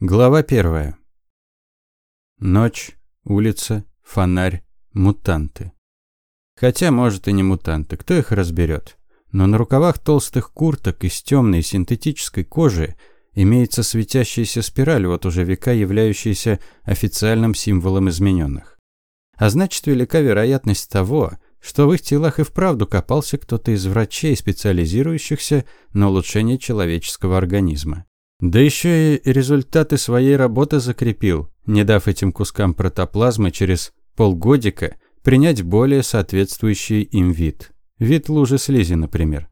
Глава первая. Ночь, улица, фонарь, мутанты. Хотя, может, и не мутанты, кто их разберет. Но на рукавах толстых курток из темной синтетической кожи имеется светящаяся спираль, вот уже века являющаяся официальным символом измененных. А значит, велика вероятность того, что в их телах и вправду копался кто-то из врачей, специализирующихся на улучшении человеческого организма. Да еще и результаты своей работы закрепил, не дав этим кускам протоплазмы через полгодика принять более соответствующий им вид. Вид лужи слизи, например.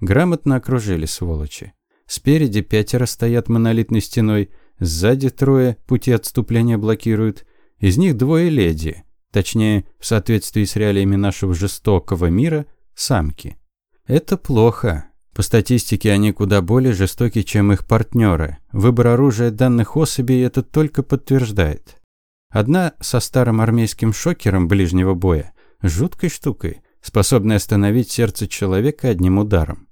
Грамотно окружили сволочи. Спереди пятеро стоят монолитной стеной, сзади трое пути отступления блокируют. Из них двое леди, точнее, в соответствии с реалиями нашего жестокого мира, самки. Это плохо, по статистике они куда более жестоки, чем их партнеры. Выбор оружия данных особей это только подтверждает. Одна со старым армейским шокером ближнего боя, жуткой штукой, способной остановить сердце человека одним ударом.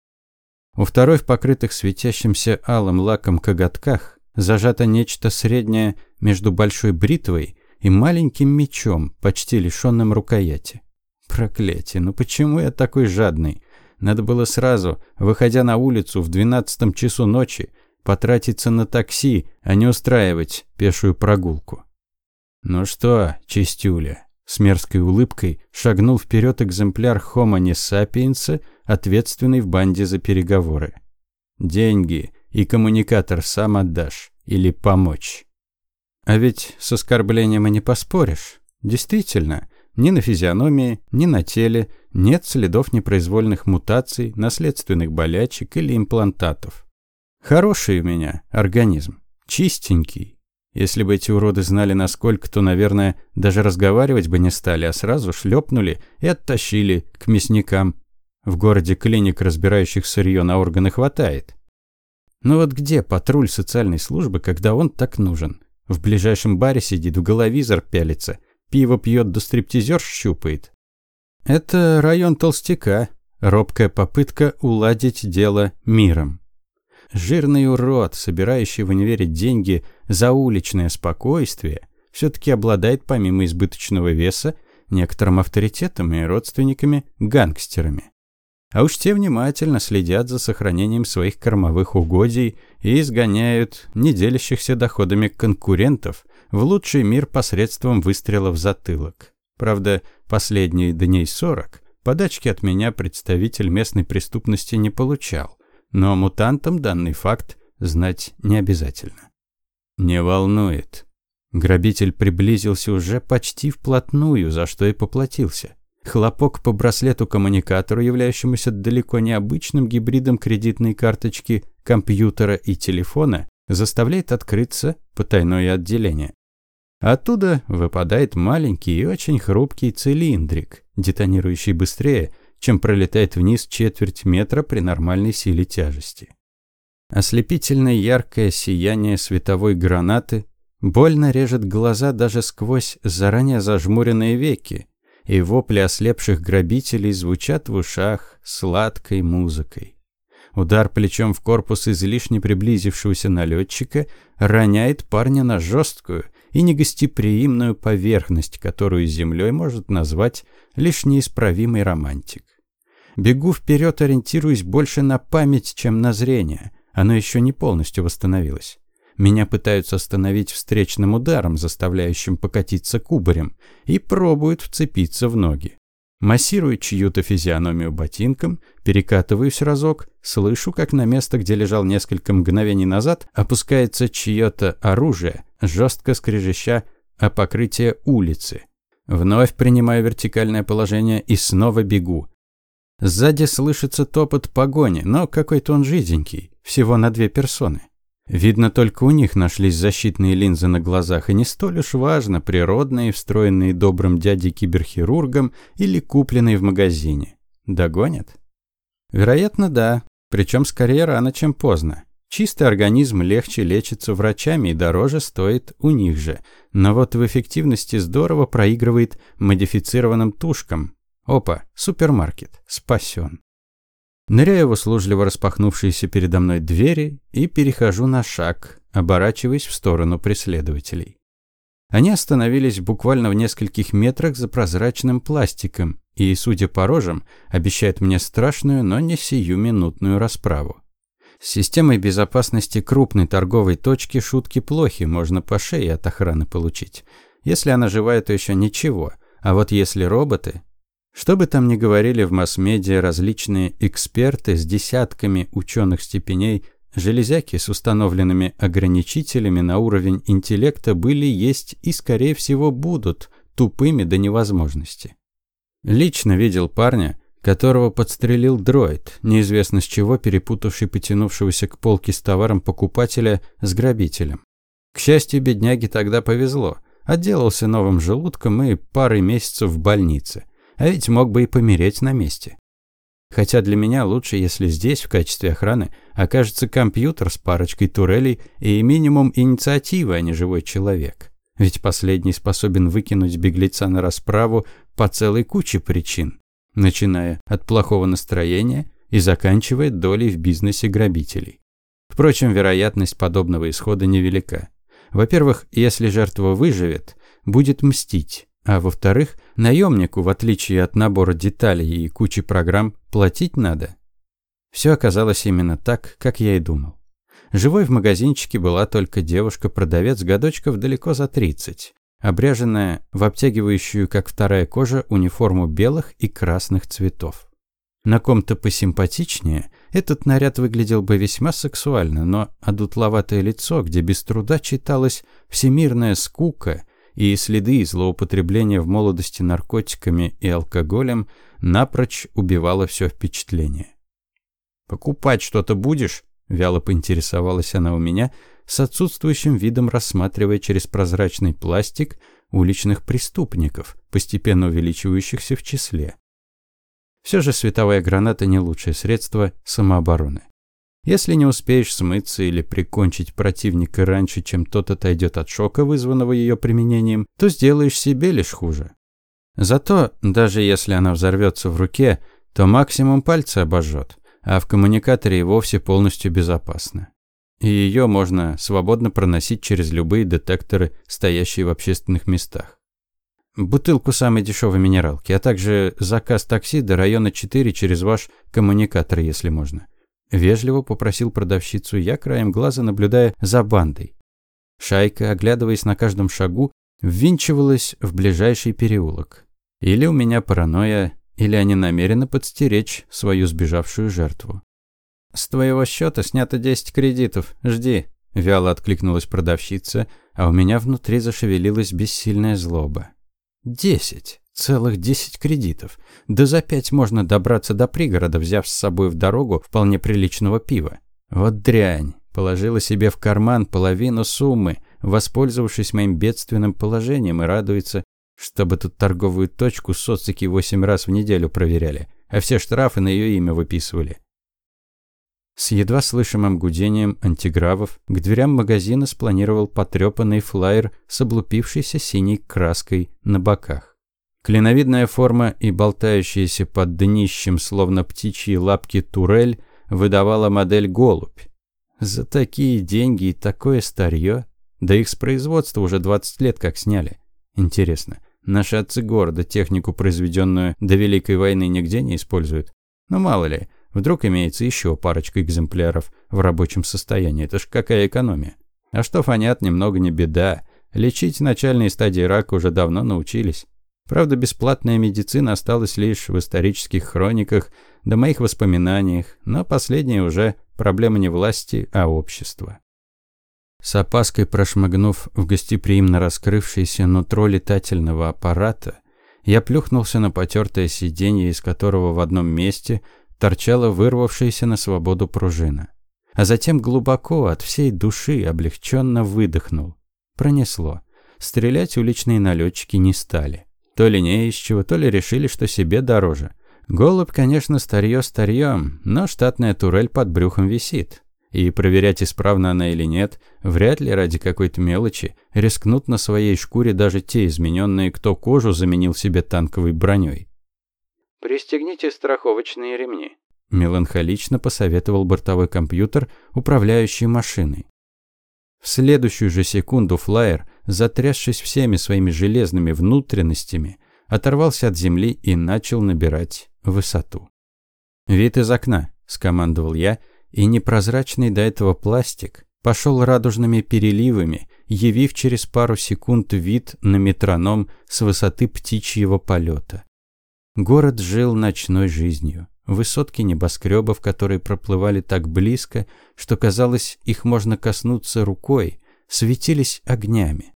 У второй в покрытых светящимся алым лаком коготках зажато нечто среднее между большой бритвой и маленьким мечом, почти лишенным рукояти. Проклятие, ну почему я такой жадный? Надо было сразу, выходя на улицу в двенадцатом часу ночи, потратиться на такси, а не устраивать пешую прогулку. «Ну что, чистюля?» С мерзкой улыбкой шагнул вперед экземпляр Homo sapiens, ответственный в банде за переговоры. «Деньги и коммуникатор сам отдашь или помочь?» А ведь с оскорблением и не поспоришь. Действительно, ни на физиономии, ни на теле нет следов непроизвольных мутаций, наследственных болячек или имплантатов. Хороший у меня организм, чистенький. Если бы эти уроды знали насколько, то, наверное, даже разговаривать бы не стали, а сразу шлепнули и оттащили к мясникам. В городе клиник, разбирающих сырье на органы, хватает. Но вот где патруль социальной службы, когда он так нужен? В ближайшем баре сидит, в головизор пялится – Пиво пьет да стриптизер щупает. Это район толстяка. Робкая попытка уладить дело миром. Жирный урод, собирающий в универе деньги за уличное спокойствие, все-таки обладает помимо избыточного веса некоторым авторитетом и родственниками-гангстерами. А уж те внимательно следят за сохранением своих кормовых угодий и изгоняют неделящихся доходами конкурентов в лучший мир посредством выстрела в затылок. Правда, последние дней сорок подачки от меня представитель местной преступности не получал, но мутантам данный факт знать не обязательно. Не волнует. Грабитель приблизился уже почти вплотную, за что и поплатился. Хлопок по браслету-коммуникатору, являющемуся далеко не обычным гибридом кредитной карточки, компьютера и телефона, заставляет открыться потайное отделение. Оттуда выпадает маленький и очень хрупкий цилиндрик, детонирующий быстрее, чем пролетает вниз четверть метра при нормальной силе тяжести. Ослепительно яркое сияние световой гранаты больно режет глаза даже сквозь заранее зажмуренные веки, и вопли ослепших грабителей звучат в ушах сладкой музыкой. Удар плечом в корпус излишне приблизившегося налетчика роняет парня на жесткую и негостеприимную поверхность, которую землей может назвать лишь неисправимый романтик. Бегу вперед, ориентируясь больше на память, чем на зрение. Оно еще не полностью восстановилось. Меня пытаются остановить встречным ударом, заставляющим покатиться кубарем, и пробуют вцепиться в ноги. Массирую чью-то физиономию ботинком, перекатываюсь разок, слышу, как на место, где лежал несколько мгновений назад, опускается чье-то оружие, жестко скрежеща о покрытие улицы. Вновь принимаю вертикальное положение и снова бегу. Сзади слышится топот погони, но какой-то он жиденький, всего на две персоны. Видно, только у них нашлись защитные линзы на глазах, и не столь уж важно, природные, встроенные добрым дядей-киберхирургом или купленные в магазине. Догонят? Вероятно, да. Причем скорее рано, чем поздно. Чистый организм легче лечится врачами и дороже стоит у них же. Но вот в эффективности здорово проигрывает модифицированным тушкам. Опа, супермаркет, спасен. Ныряю в услужливо распахнувшиеся передо мной двери и перехожу на шаг, оборачиваясь в сторону преследователей. Они остановились буквально в нескольких метрах за прозрачным пластиком и, судя по рожам, обещают мне страшную, но не сиюминутную расправу. С системой безопасности крупной торговой точки шутки плохи, можно по шее от охраны получить. Если она живая, то еще ничего, а вот если роботы, что бы там ни говорили в масс-медиа различные эксперты с десятками ученых степеней, железяки с установленными ограничителями на уровень интеллекта были, есть и, скорее всего, будут тупыми до невозможности. Лично видел парня, которого подстрелил дроид, неизвестно с чего перепутавший потянувшегося к полке с товаром покупателя с грабителем. К счастью, бедняге тогда повезло. Отделался новым желудком и парой месяцев в больнице. А ведь мог бы и помереть на месте. Хотя для меня лучше, если здесь в качестве охраны окажется компьютер с парочкой турелей и минимум инициативы, а не живой человек. Ведь последний способен выкинуть беглеца на расправу по целой куче причин, начиная от плохого настроения и заканчивая долей в бизнесе грабителей. Впрочем, вероятность подобного исхода невелика. Во-первых, если жертва выживет, будет мстить, а во-вторых, наемнику, в отличие от набора деталей и кучи программ, платить надо. Все оказалось именно так, как я и думал. Живой в магазинчике была только девушка-продавец годочков далеко за 30, обряженная в обтягивающую, как вторая кожа, униформу белых и красных цветов. На ком-то посимпатичнее этот наряд выглядел бы весьма сексуально, но одутловатое лицо, где без труда читалась всемирная скука и следы злоупотребления в молодости наркотиками и алкоголем напрочь убивало все впечатление. «Покупать что-то будешь?» – вяло поинтересовалась она у меня, с отсутствующим видом рассматривая через прозрачный пластик уличных преступников, постепенно увеличивающихся в числе. Все же световая граната не лучшее средство самообороны. Если не успеешь смыться или прикончить противника раньше, чем тот отойдет от шока, вызванного ее применением, то сделаешь себе лишь хуже. Зато, даже если она взорвется в руке, то максимум пальцы обожжет, а в коммуникаторе и вовсе полностью безопасно. И ее можно свободно проносить через любые детекторы, стоящие в общественных местах. Бутылку самой дешевой минералки, а также заказ такси до района 4 через ваш коммуникатор, если можно. Вежливо попросил продавщицу я, краем глаза наблюдая за бандой. Шайка, оглядываясь на каждом шагу, ввинчивалась в ближайший переулок. Или у меня паранойя, или они намерены подстеречь свою сбежавшую жертву. «С твоего счета снято 10 кредитов. Жди», – вяло откликнулась продавщица, а у меня внутри зашевелилась бессильная злоба. «Десять. Целых десять кредитов. Да за пять можно добраться до пригорода, взяв с собой в дорогу вполне приличного пива. Вот дрянь. Положила себе в карман половину суммы, воспользовавшись моим бедственным положением и радуется, чтобы тут торговую точку социки восемь раз в неделю проверяли, а все штрафы на ее имя выписывали. С едва слышимым гудением антигравов к дверям магазина спланировал потрепанный флаер с облупившейся синей краской на боках. Клиновидная форма и болтающаяся под днищем, словно птичьи лапки турель, выдавала модель «Голубь». За такие деньги и такое старье? Да их с производства уже 20 лет как сняли. Интересно, наши отцы города технику, произведенную до Великой войны, нигде не используют? Ну мало ли, вдруг имеется еще парочка экземпляров в рабочем состоянии. Это ж какая экономия. А что фонят, немного не беда. Лечить начальные стадии рака уже давно научились. Правда, бесплатная медицина осталась лишь в исторических хрониках, да моих воспоминаниях, но последнее уже проблема не власти, а общества. С опаской прошмыгнув в гостеприимно раскрывшееся нутро летательного аппарата, я плюхнулся на потертое сиденье, из которого в одном месте торчала вырвавшаяся на свободу пружина. А затем глубоко, от всей души, облегченно выдохнул. Пронесло. Стрелять уличные налетчики не стали. То ли не из чего, то ли решили, что себе дороже. Голубь, конечно, старье старьем, но штатная турель под брюхом висит. И проверять, исправна она или нет, вряд ли ради какой-то мелочи рискнут на своей шкуре даже те измененные, кто кожу заменил себе танковой броней. «Пристегните страховочные ремни», меланхолично посоветовал бортовой компьютер, управляющий машиной. В следующую же секунду флайер, затрясшись всеми своими железными внутренностями, оторвался от земли и начал набирать высоту. «Вид из окна», – скомандовал я, и непрозрачный до этого пластик пошел радужными переливами, явив через пару секунд вид на метроном с высоты птичьего полета. Город жил ночной жизнью. Высотки небоскребов, которые проплывали так близко, что казалось, их можно коснуться рукой, светились огнями.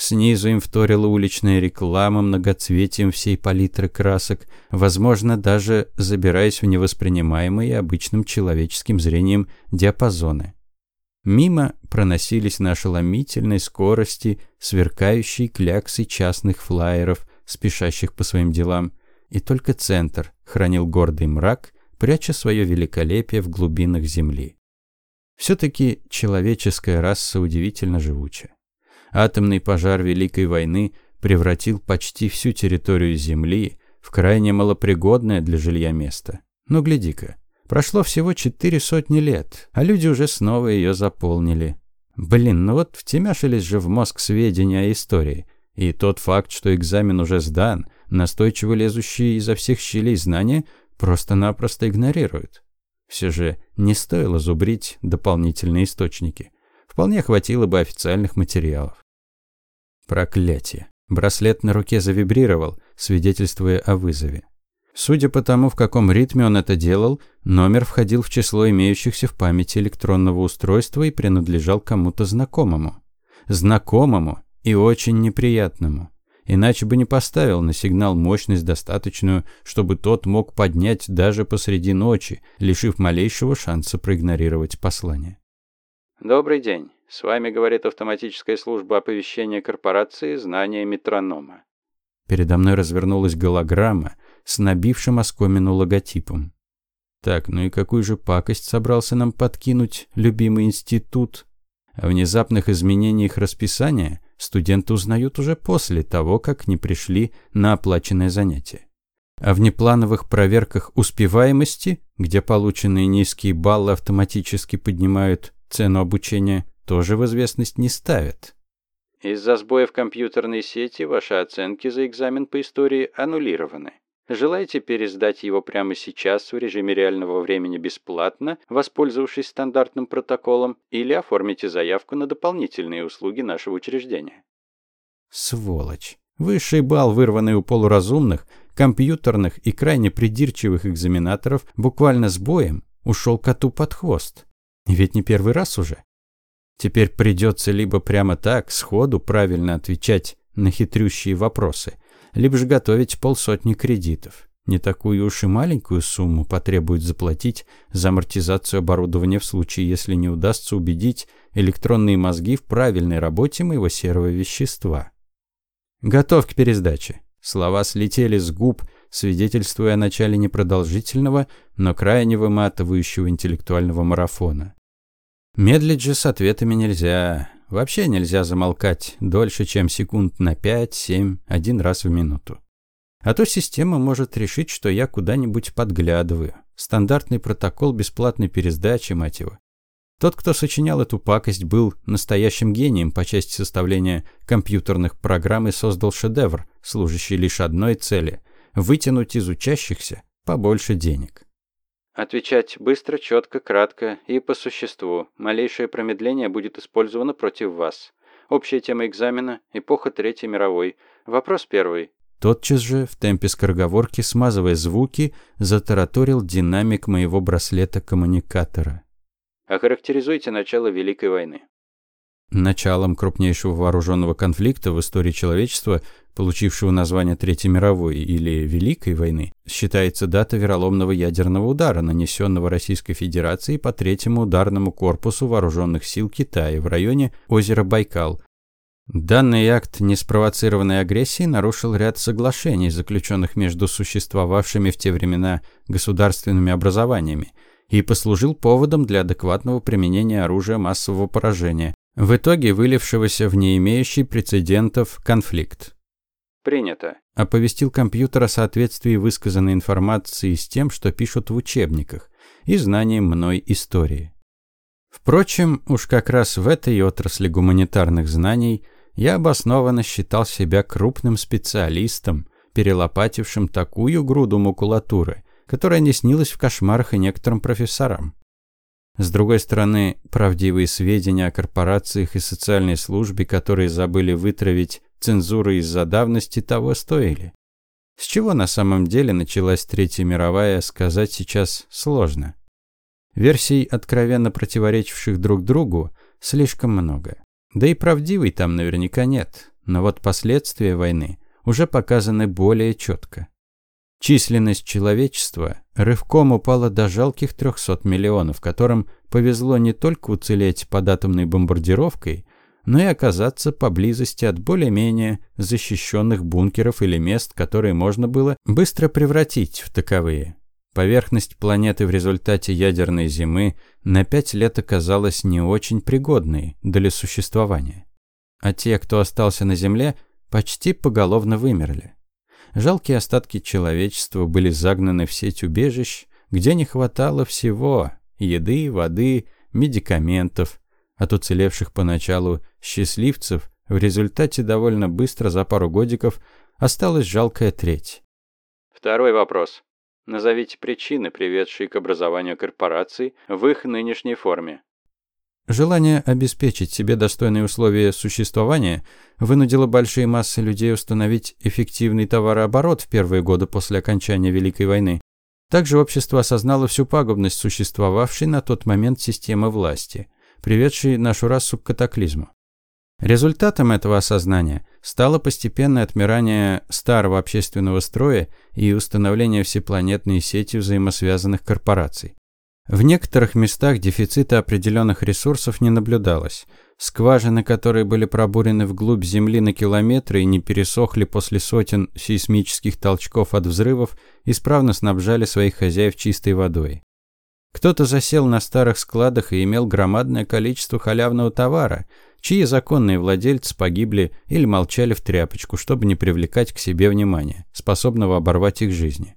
Снизу им вторила уличная реклама многоцветием всей палитры красок, возможно, даже забираясь в невоспринимаемые обычным человеческим зрением диапазоны. Мимо проносились на ошеломительной скорости сверкающие кляксы частных флайеров, спешащих по своим делам, и только центр хранил гордый мрак, пряча свое великолепие в глубинах земли. Все-таки человеческая раса удивительно живуча. Атомный пожар Великой войны превратил почти всю территорию Земли в крайне малопригодное для жилья место. Но гляди-ка, прошло всего четыре сотни лет, а люди уже снова ее заполнили. Блин, ну вот втемяшились же в мозг сведения о истории. И тот факт, что экзамен уже сдан – настойчиво лезущие изо всех щелей знания просто-напросто игнорируют. Все же не стоило зубрить дополнительные источники. Вполне хватило бы официальных материалов. Проклятие. Браслет на руке завибрировал, свидетельствуя о вызове. Судя по тому, в каком ритме он это делал, номер входил в число имеющихся в памяти электронного устройства и принадлежал кому-то знакомому. Знакомому и очень неприятному. Иначе бы не поставил на сигнал мощность достаточную, чтобы тот мог поднять даже посреди ночи, лишив малейшего шанса проигнорировать послание. «Добрый день. С вами говорит автоматическая служба оповещения корпорации «Знание метронома». Передо мной развернулась голограмма с набившим оскомину логотипом. Так, ну и какую же пакость собрался нам подкинуть любимый институт? О внезапных изменениях расписания – студенты узнают уже после того, как не пришли на оплаченное занятие. О внеплановых проверках успеваемости, где полученные низкие баллы автоматически поднимают цену обучения, тоже в известность не ставят. Из-за сбоя в компьютерной сети ваши оценки за экзамен по истории аннулированы. Желаете пересдать его прямо сейчас в режиме реального времени бесплатно, воспользовавшись стандартным протоколом, или оформите заявку на дополнительные услуги нашего учреждения? Сволочь. Высший балл, вырванный у полуразумных, компьютерных и крайне придирчивых экзаменаторов, буквально с боем, ушел коту под хвост. Ведь не первый раз уже. Теперь придется либо прямо так, сходу правильно отвечать на хитрющие вопросы – либо же готовить полсотни кредитов. Не такую уж и маленькую сумму потребует заплатить за амортизацию оборудования в случае, если не удастся убедить электронные мозги в правильной работе моего серого вещества. Готов к пересдаче. Слова слетели с губ, свидетельствуя о начале непродолжительного, но крайне выматывающего интеллектуального марафона. Медлить же с ответами нельзя. Вообще нельзя замолкать дольше, чем секунд на 5-7, один раз в минуту. А то система может решить, что я куда-нибудь подглядываю. Стандартный протокол бесплатной пересдачи, мать его. Тот, кто сочинял эту пакость, был настоящим гением по части составления компьютерных программ и создал шедевр, служащий лишь одной цели – вытянуть из учащихся побольше денег. Отвечать быстро, четко, кратко и по существу. Малейшее промедление будет использовано против вас. Общая тема экзамена – эпоха Третьей мировой. Вопрос первый. Тотчас же, в темпе скороговорки, смазывая звуки, затараторил динамик моего браслета-коммуникатора. Охарактеризуйте начало Великой войны. Началом крупнейшего вооруженного конфликта в истории человечества, получившего название Третьей мировой или Великой войны, считается дата вероломного ядерного удара, нанесенного Российской Федерацией по Третьему ударному корпусу вооруженных сил Китая в районе озера Байкал. Данный акт неспровоцированной агрессии нарушил ряд соглашений, заключенных между существовавшими в те времена государственными образованиями, и послужил поводом для адекватного применения оружия массового поражения, в итоге вылившегося в не имеющий прецедентов конфликт. Принято. Оповестил компьютер о соответствии высказанной информации с тем, что пишут в учебниках, и знанием мной истории. Впрочем, уж как раз в этой отрасли гуманитарных знаний я обоснованно считал себя крупным специалистом, перелопатившим такую груду макулатуры, которая не снилась в кошмарах и некоторым профессорам. С другой стороны, правдивые сведения о корпорациях и социальной службе, которые забыли вытравить цензуры из-за давности, того стоили. С чего на самом деле началась Третья мировая, сказать сейчас сложно. Версий, откровенно противоречивших друг другу, слишком много. Да и правдивой там наверняка нет, но вот последствия войны уже показаны более четко. Численность человечества рывком упала до жалких 300 миллионов, которым повезло не только уцелеть под атомной бомбардировкой, но и оказаться поблизости от более-менее защищенных бункеров или мест, которые можно было быстро превратить в таковые. Поверхность планеты в результате ядерной зимы на пять лет оказалась не очень пригодной для существования. А те, кто остался на Земле, почти поголовно вымерли. Жалкие остатки человечества были загнаны в сеть убежищ, где не хватало всего – еды, воды, медикаментов. От уцелевших поначалу счастливцев в результате довольно быстро за пару годиков осталась жалкая треть. Второй вопрос. Назовите причины, приведшие к образованию корпораций в их нынешней форме. Желание обеспечить себе достойные условия существования вынудило большие массы людей установить эффективный товарооборот в первые годы после окончания Великой войны. Также общество осознало всю пагубность существовавшей на тот момент системы власти, приведшей нашу расу к катаклизму. Результатом этого осознания стало постепенное отмирание старого общественного строя и установление всепланетной сети взаимосвязанных корпораций. В некоторых местах дефицита определенных ресурсов не наблюдалось. Скважины, которые были пробурены вглубь Земли на километры и не пересохли после сотен сейсмических толчков от взрывов, исправно снабжали своих хозяев чистой водой. Кто-то засел на старых складах и имел громадное количество халявного товара, чьи законные владельцы погибли или молчали в тряпочку, чтобы не привлекать к себе внимания, способного оборвать их жизни.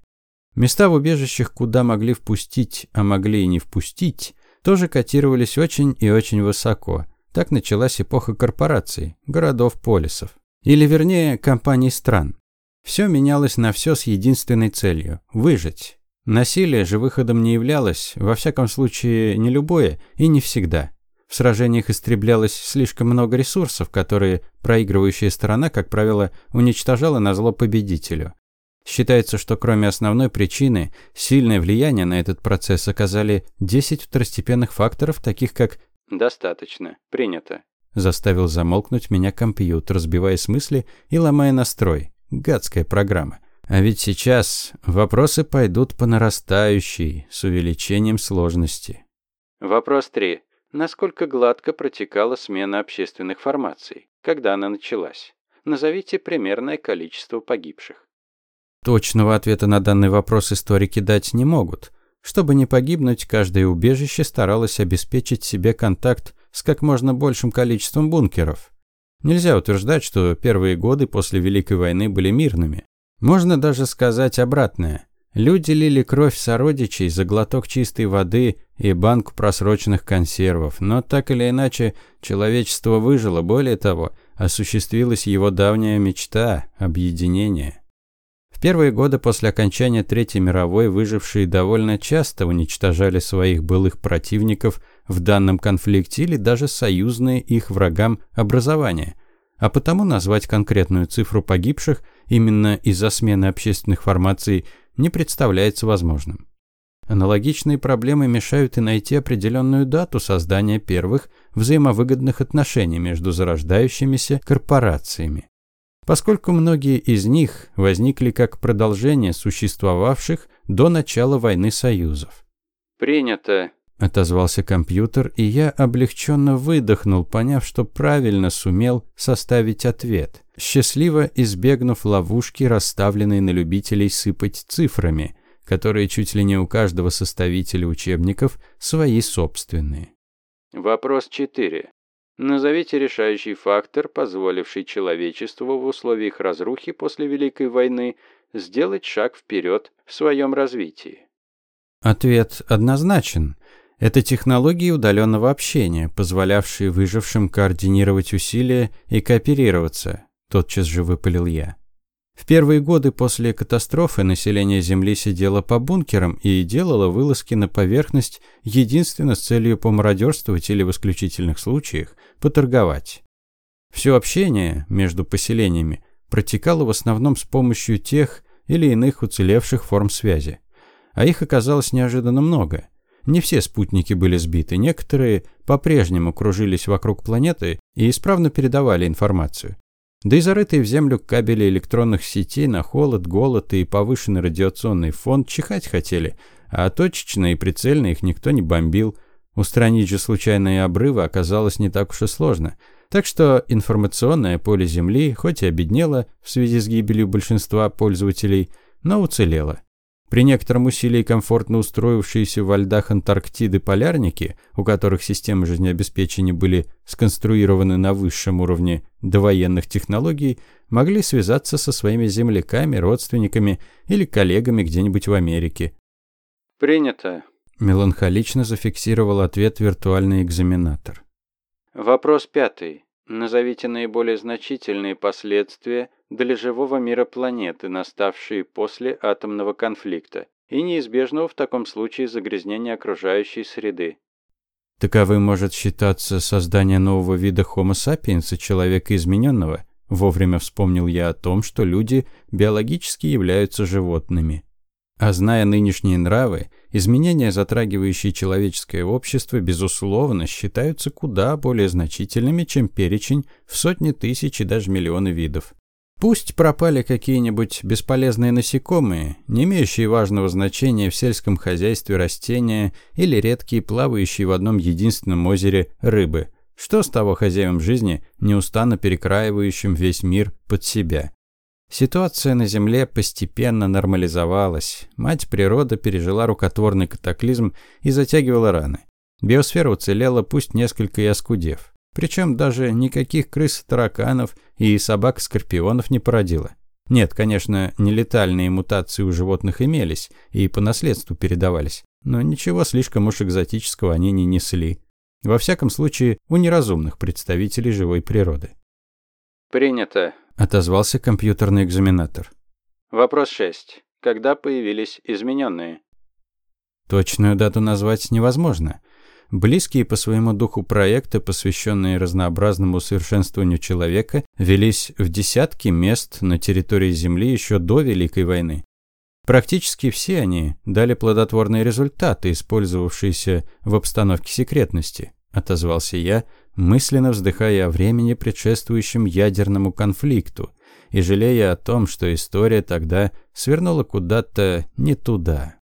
Места в убежищах, куда могли впустить, а могли и не впустить, тоже котировались очень и очень высоко. Так началась эпоха корпораций, городов-полисов. Или вернее, компаний стран. Все менялось на все с единственной целью – выжить. Насилие же выходом не являлось, во всяком случае, не любое и не всегда. В сражениях истреблялось слишком много ресурсов, которые проигрывающая сторона, как правило, уничтожала на зло победителю. Считается, что кроме основной причины, сильное влияние на этот процесс оказали 10 второстепенных факторов, таких как «достаточно», «принято», заставил замолкнуть меня компьютер, сбивая с мысли и ломая настрой. Гадская программа. А ведь сейчас вопросы пойдут по нарастающей, с увеличением сложности. Вопрос 3. Насколько гладко протекала смена общественных формаций? Когда она началась? Назовите примерное количество погибших. Точного ответа на данный вопрос историки дать не могут. Чтобы не погибнуть, каждое убежище старалось обеспечить себе контакт с как можно большим количеством бункеров. Нельзя утверждать, что первые годы после Великой войны были мирными. Можно даже сказать обратное. Люди лили кровь сородичей за глоток чистой воды и банку просроченных консервов, но так или иначе человечество выжило, более того, осуществилась его давняя мечта – объединение первые годы после окончания Третьей мировой выжившие довольно часто уничтожали своих былых противников в данном конфликте или даже союзные их врагам образования, а потому назвать конкретную цифру погибших именно из-за смены общественных формаций не представляется возможным. Аналогичные проблемы мешают и найти определенную дату создания первых взаимовыгодных отношений между зарождающимися корпорациями поскольку многие из них возникли как продолжение существовавших до начала войны союзов. «Принято», – отозвался компьютер, и я облегченно выдохнул, поняв, что правильно сумел составить ответ, счастливо избегнув ловушки, расставленной на любителей сыпать цифрами, которые чуть ли не у каждого составителя учебников свои собственные. Вопрос 4. Назовите решающий фактор, позволивший человечеству в условиях разрухи после Великой войны сделать шаг вперед в своем развитии. Ответ однозначен. Это технологии удаленного общения, позволявшие выжившим координировать усилия и кооперироваться, тотчас же выпалил я. В первые годы после катастрофы население Земли сидело по бункерам и делало вылазки на поверхность единственно с целью помародерствовать или в исключительных случаях поторговать. Все общение между поселениями протекало в основном с помощью тех или иных уцелевших форм связи. А их оказалось неожиданно много. Не все спутники были сбиты, некоторые по-прежнему кружились вокруг планеты и исправно передавали информацию. Да и зарытые в землю кабели электронных сетей на холод, голод и повышенный радиационный фон чихать хотели, а точечно и прицельно их никто не бомбил. Устранить же случайные обрывы оказалось не так уж и сложно. Так что информационное поле Земли хоть и обеднело в связи с гибелью большинства пользователей, но уцелело. При некотором усилии комфортно устроившиеся во льдах Антарктиды полярники, у которых системы жизнеобеспечения были сконструированы на высшем уровне довоенных технологий, могли связаться со своими земляками, родственниками или коллегами где-нибудь в Америке. «Принято», – меланхолично зафиксировал ответ виртуальный экзаменатор. Вопрос пятый. Назовите наиболее значительные последствия для живого мира планеты, наставшие после атомного конфликта, и неизбежного в таком случае загрязнения окружающей среды. Таковым может считаться создание нового вида Homo sapiens, человека измененного. Вовремя вспомнил я о том, что люди биологически являются животными. А зная нынешние нравы, изменения, затрагивающие человеческое общество, безусловно, считаются куда более значительными, чем перечень в сотни тысяч и даже миллионы видов. Пусть пропали какие-нибудь бесполезные насекомые, не имеющие важного значения в сельском хозяйстве растения или редкие плавающие в одном единственном озере рыбы. Что с того хозяевам жизни, неустанно перекраивающим весь мир под себя? Ситуация на Земле постепенно нормализовалась. Мать природа пережила рукотворный катаклизм и затягивала раны. Биосфера уцелела, пусть несколько и оскудев. Причем даже никаких крыс-тараканов и собак-скорпионов не породила. Нет, конечно, нелетальные мутации у животных имелись и по наследству передавались, но ничего слишком уж экзотического они не несли. Во всяком случае, у неразумных представителей живой природы. «Принято», – отозвался компьютерный экзаменатор. «Вопрос 6. Когда появились измененные?» Точную дату назвать невозможно – Близкие по своему духу проекты, посвященные разнообразному совершенствованию человека, велись в десятки мест на территории Земли еще до Великой войны. Практически все они дали плодотворные результаты, использовавшиеся в обстановке секретности, отозвался я, мысленно вздыхая о времени, предшествующем ядерному конфликту, и жалея о том, что история тогда свернула куда-то не туда.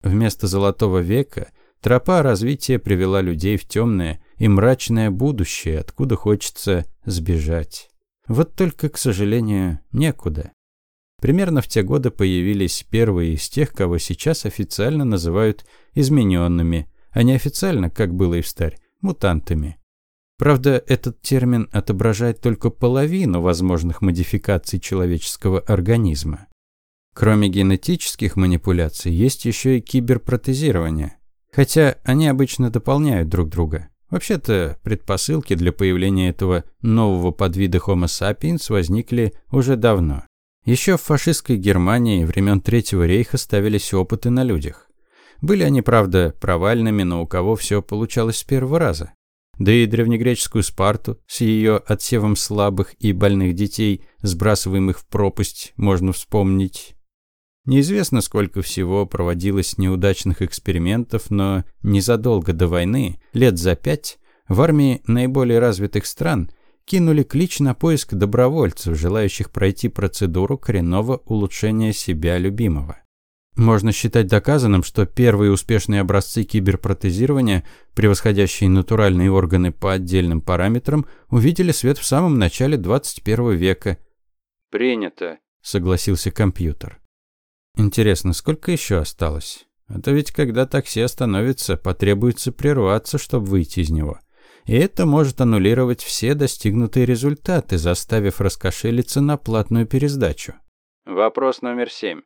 Вместо Золотого века – Тропа развития привела людей в темное и мрачное будущее, откуда хочется сбежать. Вот только, к сожалению, некуда. Примерно в те годы появились первые из тех, кого сейчас официально называют измененными, а неофициально, как было и в старь, мутантами. Правда, этот термин отображает только половину возможных модификаций человеческого организма. Кроме генетических манипуляций, есть еще и киберпротезирование. Хотя они обычно дополняют друг друга. Вообще-то, предпосылки для появления этого нового подвида Homo sapiens возникли уже давно. Еще в фашистской Германии времен Третьего рейха ставились опыты на людях. Были они, правда, провальными, но у кого все получалось с первого раза. Да и древнегреческую Спарту с ее отсевом слабых и больных детей, сбрасываемых в пропасть, можно вспомнить. Неизвестно, сколько всего проводилось неудачных экспериментов, но незадолго до войны, лет за пять, в армии наиболее развитых стран кинули клич на поиск добровольцев, желающих пройти процедуру коренного улучшения себя любимого. Можно считать доказанным, что первые успешные образцы киберпротезирования, превосходящие натуральные органы по отдельным параметрам, увидели свет в самом начале 21 века. «Принято», — согласился компьютер. Интересно, сколько еще осталось? А то ведь когда такси остановится, потребуется прерваться, чтобы выйти из него. И это может аннулировать все достигнутые результаты, заставив раскошелиться на платную пересдачу. Вопрос номер семь.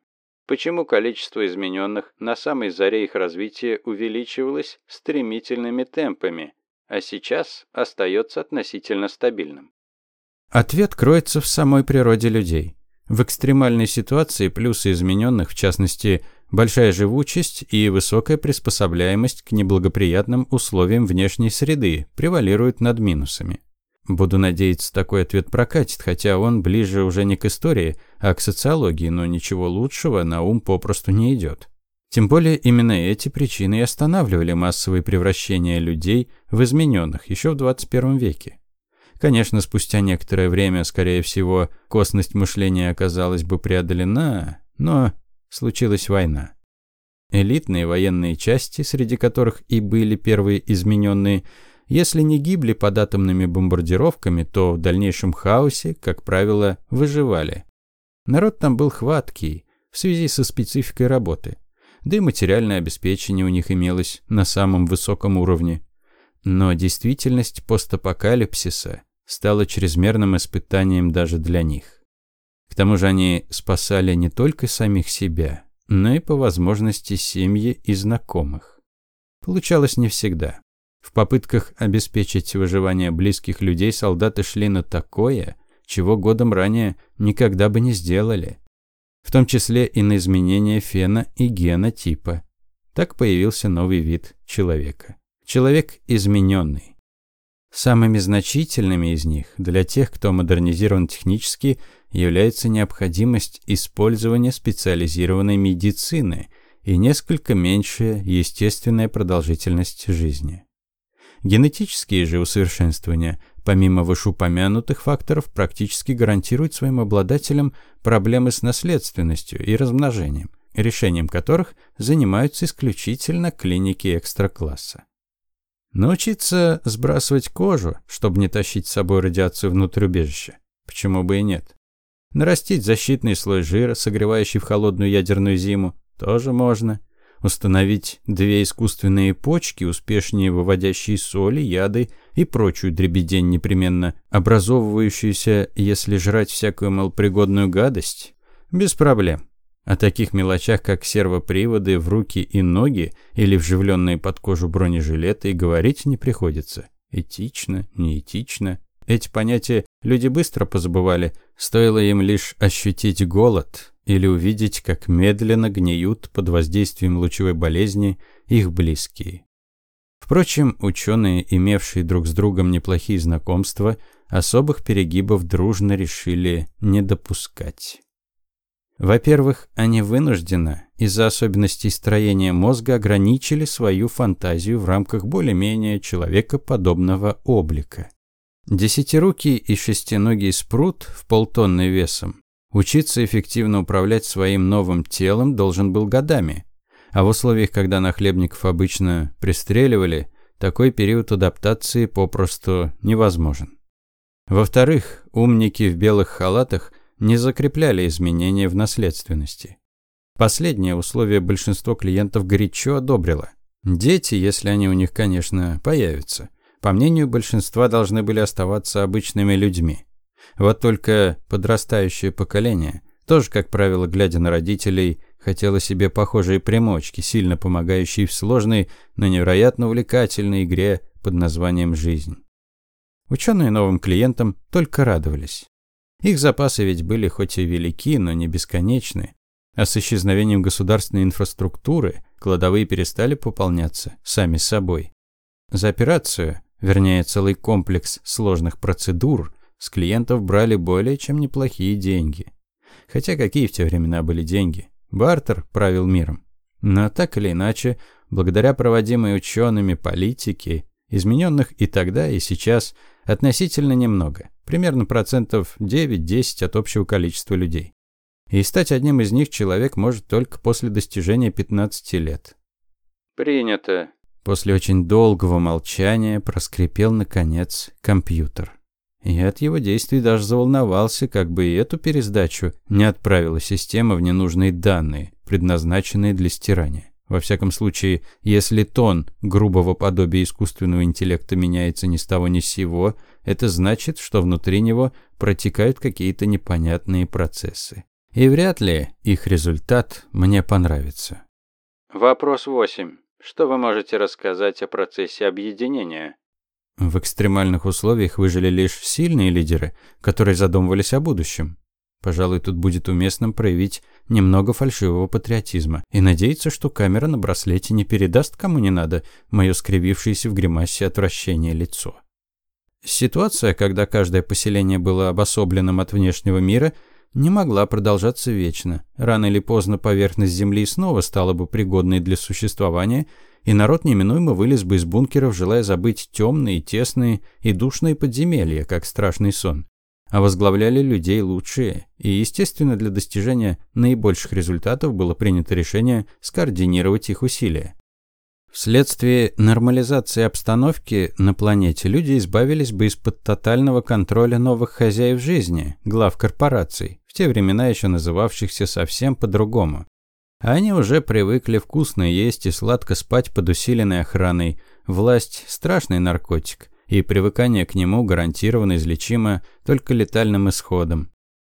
Почему количество измененных на самой заре их развития увеличивалось стремительными темпами, а сейчас остается относительно стабильным? Ответ кроется в самой природе людей. В экстремальной ситуации плюсы измененных, в частности, большая живучесть и высокая приспособляемость к неблагоприятным условиям внешней среды, превалируют над минусами. Буду надеяться, такой ответ прокатит, хотя он ближе уже не к истории, а к социологии, но ничего лучшего на ум попросту не идет. Тем более именно эти причины и останавливали массовые превращения людей в измененных еще в 21 веке. Конечно, спустя некоторое время, скорее всего, косность мышления оказалась бы преодолена, но случилась война. Элитные военные части, среди которых и были первые измененные, если не гибли под атомными бомбардировками, то в дальнейшем хаосе, как правило, выживали. Народ там был хваткий в связи со спецификой работы. Да и материальное обеспечение у них имелось на самом высоком уровне. Но действительность постапокалипсиса стала чрезмерным испытанием даже для них. К тому же они спасали не только самих себя, но и по возможности семьи и знакомых. Получалось не всегда. В попытках обеспечить выживание близких людей солдаты шли на такое, чего годом ранее никогда бы не сделали. В том числе и на изменение фена и генотипа. Так появился новый вид человека. Человек измененный. Самыми значительными из них для тех, кто модернизирован технически, является необходимость использования специализированной медицины и несколько меньшая естественная продолжительность жизни. Генетические же усовершенствования, помимо вышеупомянутых факторов, практически гарантируют своим обладателям проблемы с наследственностью и размножением, решением которых занимаются исключительно клиники экстракласса. Научиться сбрасывать кожу, чтобы не тащить с собой радиацию внутрь убежища. Почему бы и нет? Нарастить защитный слой жира, согревающий в холодную ядерную зиму, тоже можно – установить две искусственные почки, успешнее выводящие соли, яды и прочую дребедень, непременно образовывающуюся, если жрать всякую малопригодную гадость, без проблем. О таких мелочах, как сервоприводы в руки и ноги или вживленные под кожу бронежилеты, и говорить не приходится. Этично, неэтично. Эти понятия люди быстро позабывали, стоило им лишь ощутить голод, или увидеть, как медленно гниют под воздействием лучевой болезни их близкие. Впрочем, ученые, имевшие друг с другом неплохие знакомства, особых перегибов дружно решили не допускать. Во-первых, они вынужденно, из-за особенностей строения мозга, ограничили свою фантазию в рамках более-менее человекоподобного облика. Десятирукий и шестиногий спрут в полтонны весом Учиться эффективно управлять своим новым телом должен был годами. А в условиях, когда нахлебников обычно пристреливали, такой период адаптации попросту невозможен. Во-вторых, умники в белых халатах не закрепляли изменения в наследственности. Последнее условие большинство клиентов горячо одобрило. Дети, если они у них, конечно, появятся, по мнению большинства должны были оставаться обычными людьми. Вот только подрастающее поколение, тоже, как правило, глядя на родителей, хотело себе похожие примочки, сильно помогающие в сложной, но невероятно увлекательной игре под названием «Жизнь». Ученые новым клиентам только радовались. Их запасы ведь были хоть и велики, но не бесконечны. А с исчезновением государственной инфраструктуры кладовые перестали пополняться сами собой. За операцию, вернее целый комплекс сложных процедур, с клиентов брали более чем неплохие деньги. Хотя какие в те времена были деньги? Бартер правил миром. Но так или иначе, благодаря проводимой учеными политике, измененных и тогда, и сейчас, относительно немного, примерно процентов 9-10 от общего количества людей. И стать одним из них человек может только после достижения 15 лет. «Принято». После очень долгого молчания проскрипел, наконец, компьютер. И от его действий даже заволновался, как бы и эту пересдачу не отправила система в ненужные данные, предназначенные для стирания. Во всяком случае, если тон грубого подобия искусственного интеллекта меняется ни с того ни с сего, это значит, что внутри него протекают какие-то непонятные процессы. И вряд ли их результат мне понравится. Вопрос 8. Что вы можете рассказать о процессе объединения? В экстремальных условиях выжили лишь сильные лидеры, которые задумывались о будущем. Пожалуй, тут будет уместным проявить немного фальшивого патриотизма и надеяться, что камера на браслете не передаст кому не надо мое скривившееся в гримасе отвращение лицо. Ситуация, когда каждое поселение было обособленным от внешнего мира, не могла продолжаться вечно. Рано или поздно поверхность Земли снова стала бы пригодной для существования, и народ неминуемо вылез бы из бункеров, желая забыть темные, тесные и душные подземелья, как страшный сон а возглавляли людей лучшие, и, естественно, для достижения наибольших результатов было принято решение скоординировать их усилия. Вследствие нормализации обстановки на планете люди избавились бы из-под тотального контроля новых хозяев жизни, глав корпораций, в те времена еще называвшихся совсем по-другому. Они уже привыкли вкусно есть и сладко спать под усиленной охраной. Власть – страшный наркотик и привыкание к нему гарантированно излечимо только летальным исходом.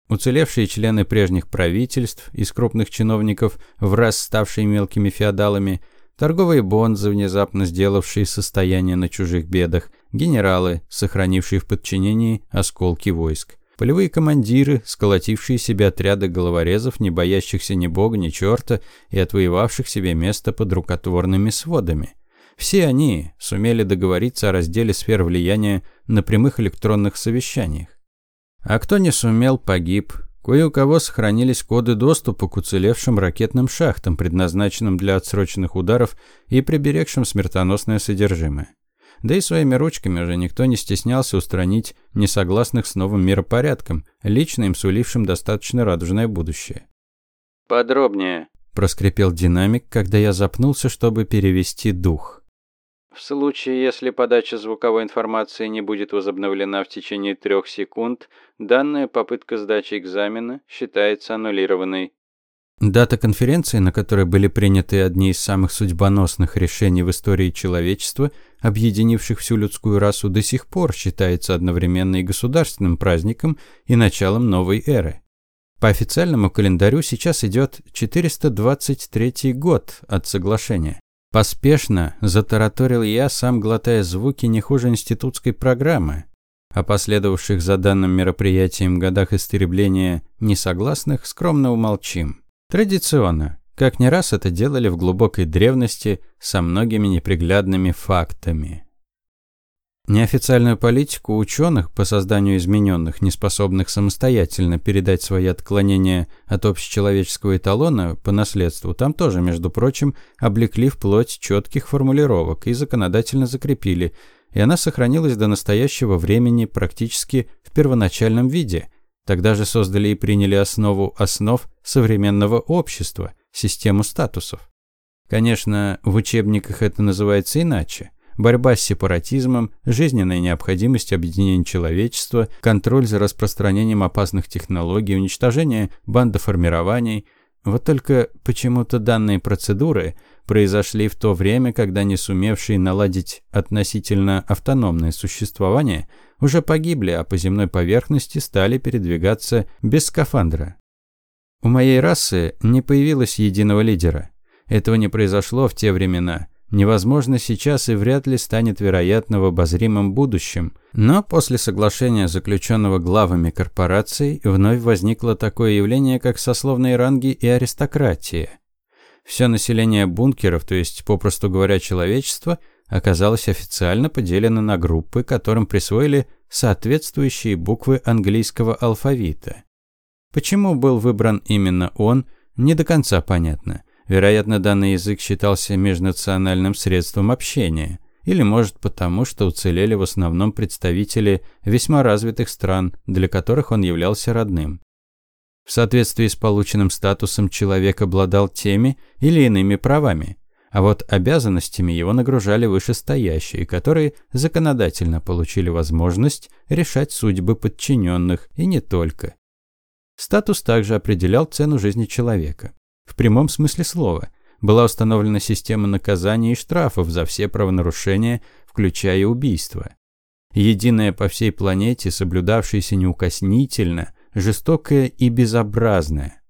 Уцелевшие члены прежних правительств из крупных чиновников, в раз ставшие мелкими феодалами, торговые бонзы, внезапно сделавшие состояние на чужих бедах, генералы, сохранившие в подчинении осколки войск, полевые командиры, сколотившие себе отряды головорезов, не боящихся ни бога, ни черта и отвоевавших себе место под рукотворными сводами – все они сумели договориться о разделе сфер влияния на прямых электронных совещаниях. А кто не сумел, погиб. Кое у кого сохранились коды доступа к уцелевшим ракетным шахтам, предназначенным для отсроченных ударов и приберегшим смертоносное содержимое. Да и своими ручками уже никто не стеснялся устранить несогласных с новым миропорядком, лично им сулившим достаточно радужное будущее. «Подробнее», – проскрипел динамик, когда я запнулся, чтобы перевести дух. В случае, если подача звуковой информации не будет возобновлена в течение трех секунд, данная попытка сдачи экзамена считается аннулированной. Дата конференции, на которой были приняты одни из самых судьбоносных решений в истории человечества, объединивших всю людскую расу, до сих пор считается одновременно и государственным праздником, и началом новой эры. По официальному календарю сейчас идет 423 год от соглашения. Поспешно затараторил я, сам глотая звуки не хуже институтской программы. О последовавших за данным мероприятием годах истребления несогласных скромно умолчим. Традиционно, как не раз это делали в глубокой древности со многими неприглядными фактами. Неофициальную политику ученых по созданию измененных, неспособных самостоятельно передать свои отклонения от общечеловеческого эталона по наследству, там тоже, между прочим, облекли вплоть четких формулировок и законодательно закрепили, и она сохранилась до настоящего времени практически в первоначальном виде. Тогда же создали и приняли основу основ современного общества, систему статусов. Конечно, в учебниках это называется иначе борьба с сепаратизмом, жизненная необходимость объединения человечества, контроль за распространением опасных технологий, уничтожение бандоформирований. Вот только почему-то данные процедуры произошли в то время, когда не сумевшие наладить относительно автономное существование уже погибли, а по земной поверхности стали передвигаться без скафандра. У моей расы не появилось единого лидера. Этого не произошло в те времена – невозможно сейчас и вряд ли станет вероятно в обозримом будущем. Но после соглашения, заключенного главами корпораций, вновь возникло такое явление, как сословные ранги и аристократия. Все население бункеров, то есть, попросту говоря, человечество, оказалось официально поделено на группы, которым присвоили соответствующие буквы английского алфавита. Почему был выбран именно он, не до конца понятно. Вероятно, данный язык считался межнациональным средством общения. Или, может, потому, что уцелели в основном представители весьма развитых стран, для которых он являлся родным. В соответствии с полученным статусом человек обладал теми или иными правами, а вот обязанностями его нагружали вышестоящие, которые законодательно получили возможность решать судьбы подчиненных, и не только. Статус также определял цену жизни человека. В прямом смысле слова. была установлена система наказаний и штрафов за все правонарушения, включая убийство. Единая по всей планете, соблюдавшаяся неукоснительно, жестокая и безобразная.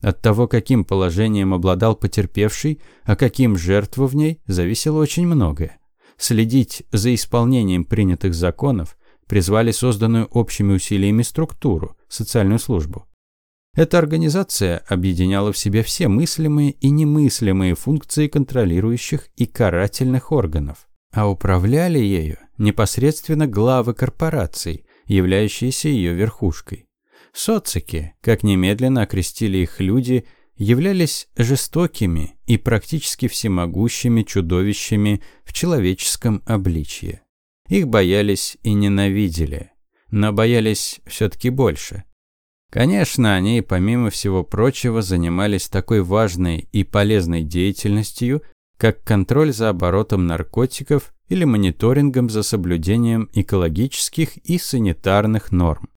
От того, каким положением обладал потерпевший, а каким жертва в ней, зависело очень многое. Следить за исполнением принятых законов призвали созданную общими усилиями структуру, социальную службу. Эта организация объединяла в себе все мыслимые и немыслимые функции контролирующих и карательных органов, а управляли ею непосредственно главы корпораций, являющиеся ее верхушкой. Социки, как немедленно окрестили их люди, являлись жестокими и практически всемогущими чудовищами в человеческом обличье. Их боялись и ненавидели, но боялись все-таки больше. Конечно, они, помимо всего прочего, занимались такой важной и полезной деятельностью, как контроль за оборотом наркотиков или мониторингом за соблюдением экологических и санитарных норм.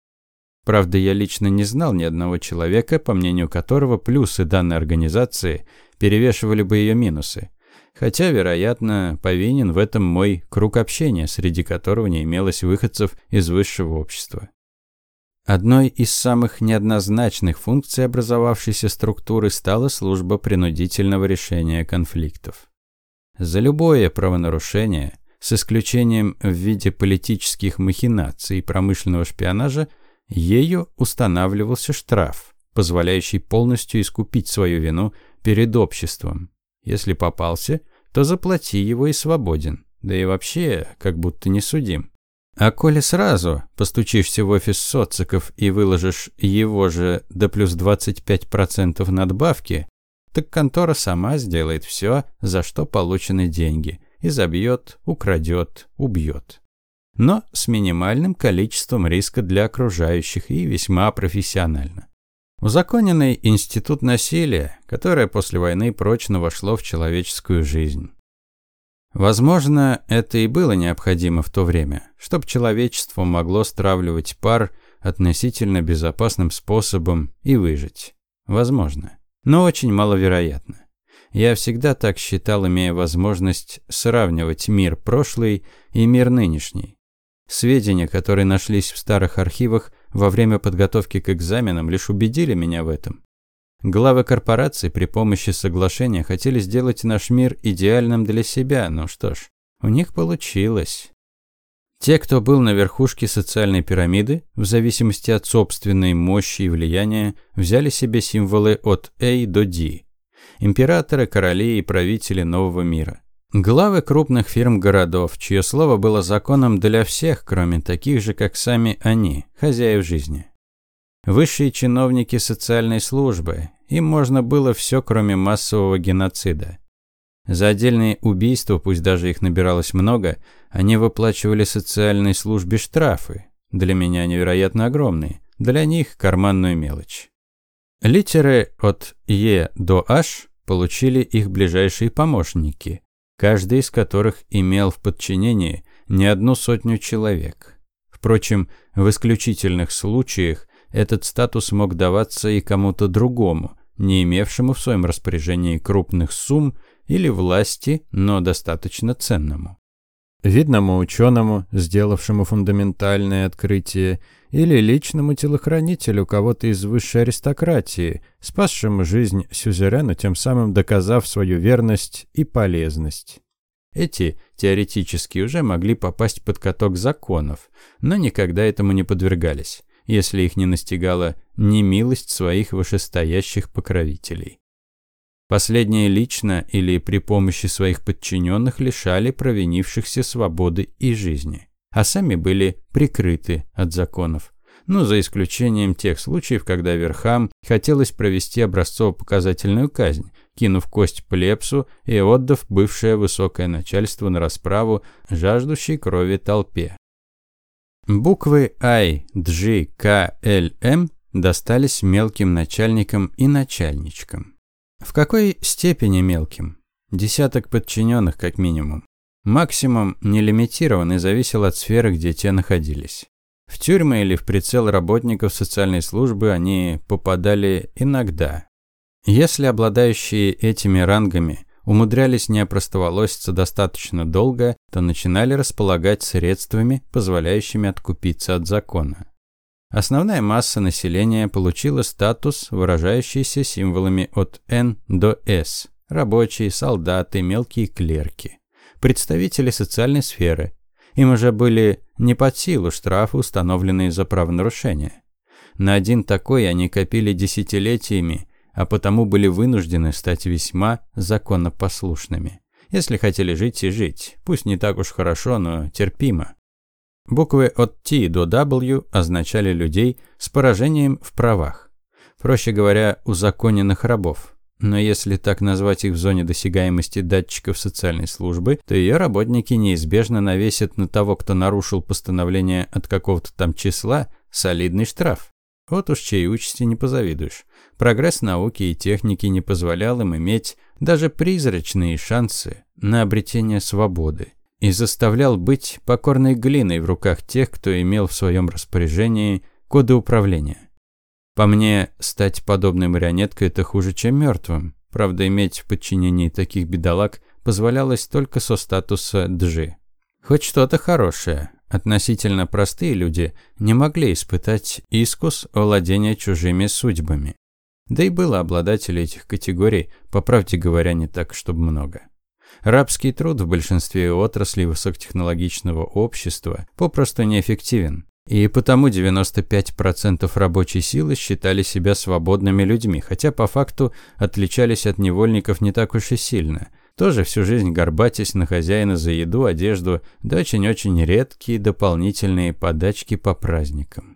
Правда, я лично не знал ни одного человека, по мнению которого плюсы данной организации перевешивали бы ее минусы. Хотя, вероятно, повинен в этом мой круг общения, среди которого не имелось выходцев из высшего общества. Одной из самых неоднозначных функций образовавшейся структуры стала служба принудительного решения конфликтов. За любое правонарушение, с исключением в виде политических махинаций и промышленного шпионажа, ею устанавливался штраф, позволяющий полностью искупить свою вину перед обществом. Если попался, то заплати его и свободен, да и вообще как будто не судим. А коли сразу постучишься в офис социков и выложишь его же до плюс 25% надбавки, так контора сама сделает все, за что получены деньги, и забьет, украдет, убьет. Но с минимальным количеством риска для окружающих и весьма профессионально. Узаконенный институт насилия, которое после войны прочно вошло в человеческую жизнь. Возможно, это и было необходимо в то время, чтобы человечество могло стравливать пар относительно безопасным способом и выжить. Возможно. Но очень маловероятно. Я всегда так считал, имея возможность сравнивать мир прошлый и мир нынешний. Сведения, которые нашлись в старых архивах во время подготовки к экзаменам, лишь убедили меня в этом. Главы корпораций при помощи соглашения хотели сделать наш мир идеальным для себя, ну что ж, у них получилось. Те, кто был на верхушке социальной пирамиды, в зависимости от собственной мощи и влияния, взяли себе символы от A до D. Императоры, короли и правители нового мира. Главы крупных фирм-городов, чье слово было законом для всех, кроме таких же, как сами они, хозяев жизни. Высшие чиновники социальной службы. Им можно было все, кроме массового геноцида. За отдельные убийства, пусть даже их набиралось много, они выплачивали социальной службе штрафы. Для меня невероятно огромные. Для них карманную мелочь. Литеры от Е до H получили их ближайшие помощники, каждый из которых имел в подчинении не одну сотню человек. Впрочем, в исключительных случаях этот статус мог даваться и кому-то другому, не имевшему в своем распоряжении крупных сумм или власти, но достаточно ценному. Видному ученому, сделавшему фундаментальное открытие, или личному телохранителю кого-то из высшей аристократии, спасшему жизнь сюзерену, тем самым доказав свою верность и полезность. Эти теоретически уже могли попасть под каток законов, но никогда этому не подвергались если их не настигала немилость своих вышестоящих покровителей. Последние лично или при помощи своих подчиненных лишали провинившихся свободы и жизни, а сами были прикрыты от законов. Ну, за исключением тех случаев, когда верхам хотелось провести образцово-показательную казнь, кинув кость плебсу и отдав бывшее высокое начальство на расправу жаждущей крови толпе. Буквы I, G, K, L, M достались мелким начальникам и начальничкам. В какой степени мелким? Десяток подчиненных как минимум. Максимум нелимитирован и зависел от сферы, где те находились. В тюрьмы или в прицел работников социальной службы они попадали иногда. Если обладающие этими рангами умудрялись не опростоволоситься достаточно долго, то начинали располагать средствами, позволяющими откупиться от закона. Основная масса населения получила статус, выражающийся символами от N до S – рабочие, солдаты, мелкие клерки, представители социальной сферы. Им уже были не под силу штрафы, установленные за правонарушение. На один такой они копили десятилетиями, а потому были вынуждены стать весьма законопослушными. Если хотели жить и жить, пусть не так уж хорошо, но терпимо. Буквы от T до W означали людей с поражением в правах. Проще говоря, узаконенных рабов. Но если так назвать их в зоне досягаемости датчиков социальной службы, то ее работники неизбежно навесят на того, кто нарушил постановление от какого-то там числа, солидный штраф. Вот уж чьей участи не позавидуешь. Прогресс науки и техники не позволял им иметь даже призрачные шансы на обретение свободы и заставлял быть покорной глиной в руках тех, кто имел в своем распоряжении коды управления. По мне, стать подобной марионеткой – это хуже, чем мертвым. Правда, иметь в подчинении таких бедолаг позволялось только со статуса «джи». Хоть что-то хорошее. Относительно простые люди не могли испытать искус владения чужими судьбами. Да и было обладателей этих категорий, по правде говоря, не так, чтобы много. Рабский труд в большинстве отраслей высокотехнологичного общества попросту неэффективен. И потому 95% рабочей силы считали себя свободными людьми, хотя по факту отличались от невольников не так уж и сильно. Тоже всю жизнь горбатясь на хозяина за еду, одежду, да очень-очень редкие дополнительные подачки по праздникам.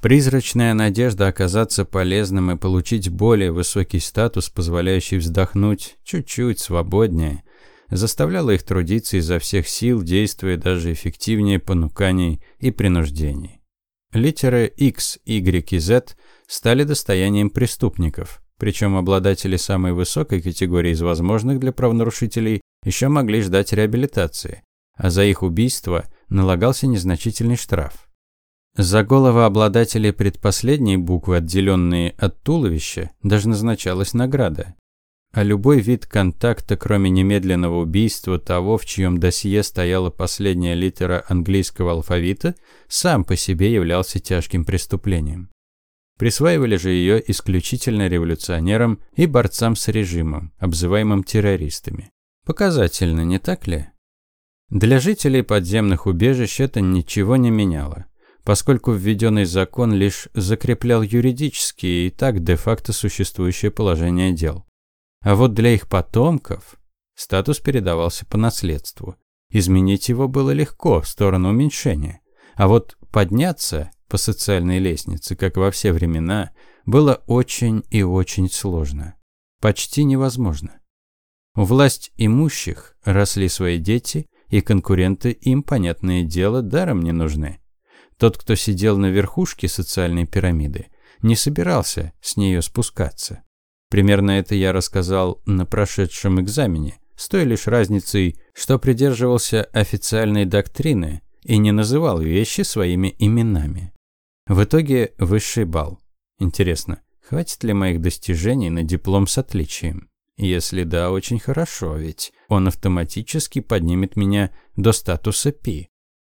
Призрачная надежда оказаться полезным и получить более высокий статус, позволяющий вздохнуть чуть-чуть свободнее, заставляла их трудиться изо всех сил, действуя даже эффективнее понуканий и принуждений. Литеры X, Y и Z стали достоянием преступников, причем обладатели самой высокой категории из возможных для правонарушителей еще могли ждать реабилитации, а за их убийство налагался незначительный штраф. За головы обладателей предпоследней буквы, отделенные от туловища, даже назначалась награда. А любой вид контакта, кроме немедленного убийства того, в чьем досье стояла последняя литера английского алфавита, сам по себе являлся тяжким преступлением. Присваивали же ее исключительно революционерам и борцам с режимом, обзываемым террористами. Показательно, не так ли? Для жителей подземных убежищ это ничего не меняло поскольку введенный закон лишь закреплял юридически и так де-факто существующее положение дел. А вот для их потомков статус передавался по наследству. Изменить его было легко в сторону уменьшения. А вот подняться по социальной лестнице, как во все времена, было очень и очень сложно. Почти невозможно. У власть имущих росли свои дети, и конкуренты им, понятное дело, даром не нужны. Тот, кто сидел на верхушке социальной пирамиды, не собирался с нее спускаться. Примерно это я рассказал на прошедшем экзамене, с той лишь разницей, что придерживался официальной доктрины и не называл вещи своими именами. В итоге высший балл. Интересно, хватит ли моих достижений на диплом с отличием? Если да, очень хорошо, ведь он автоматически поднимет меня до статуса Пи.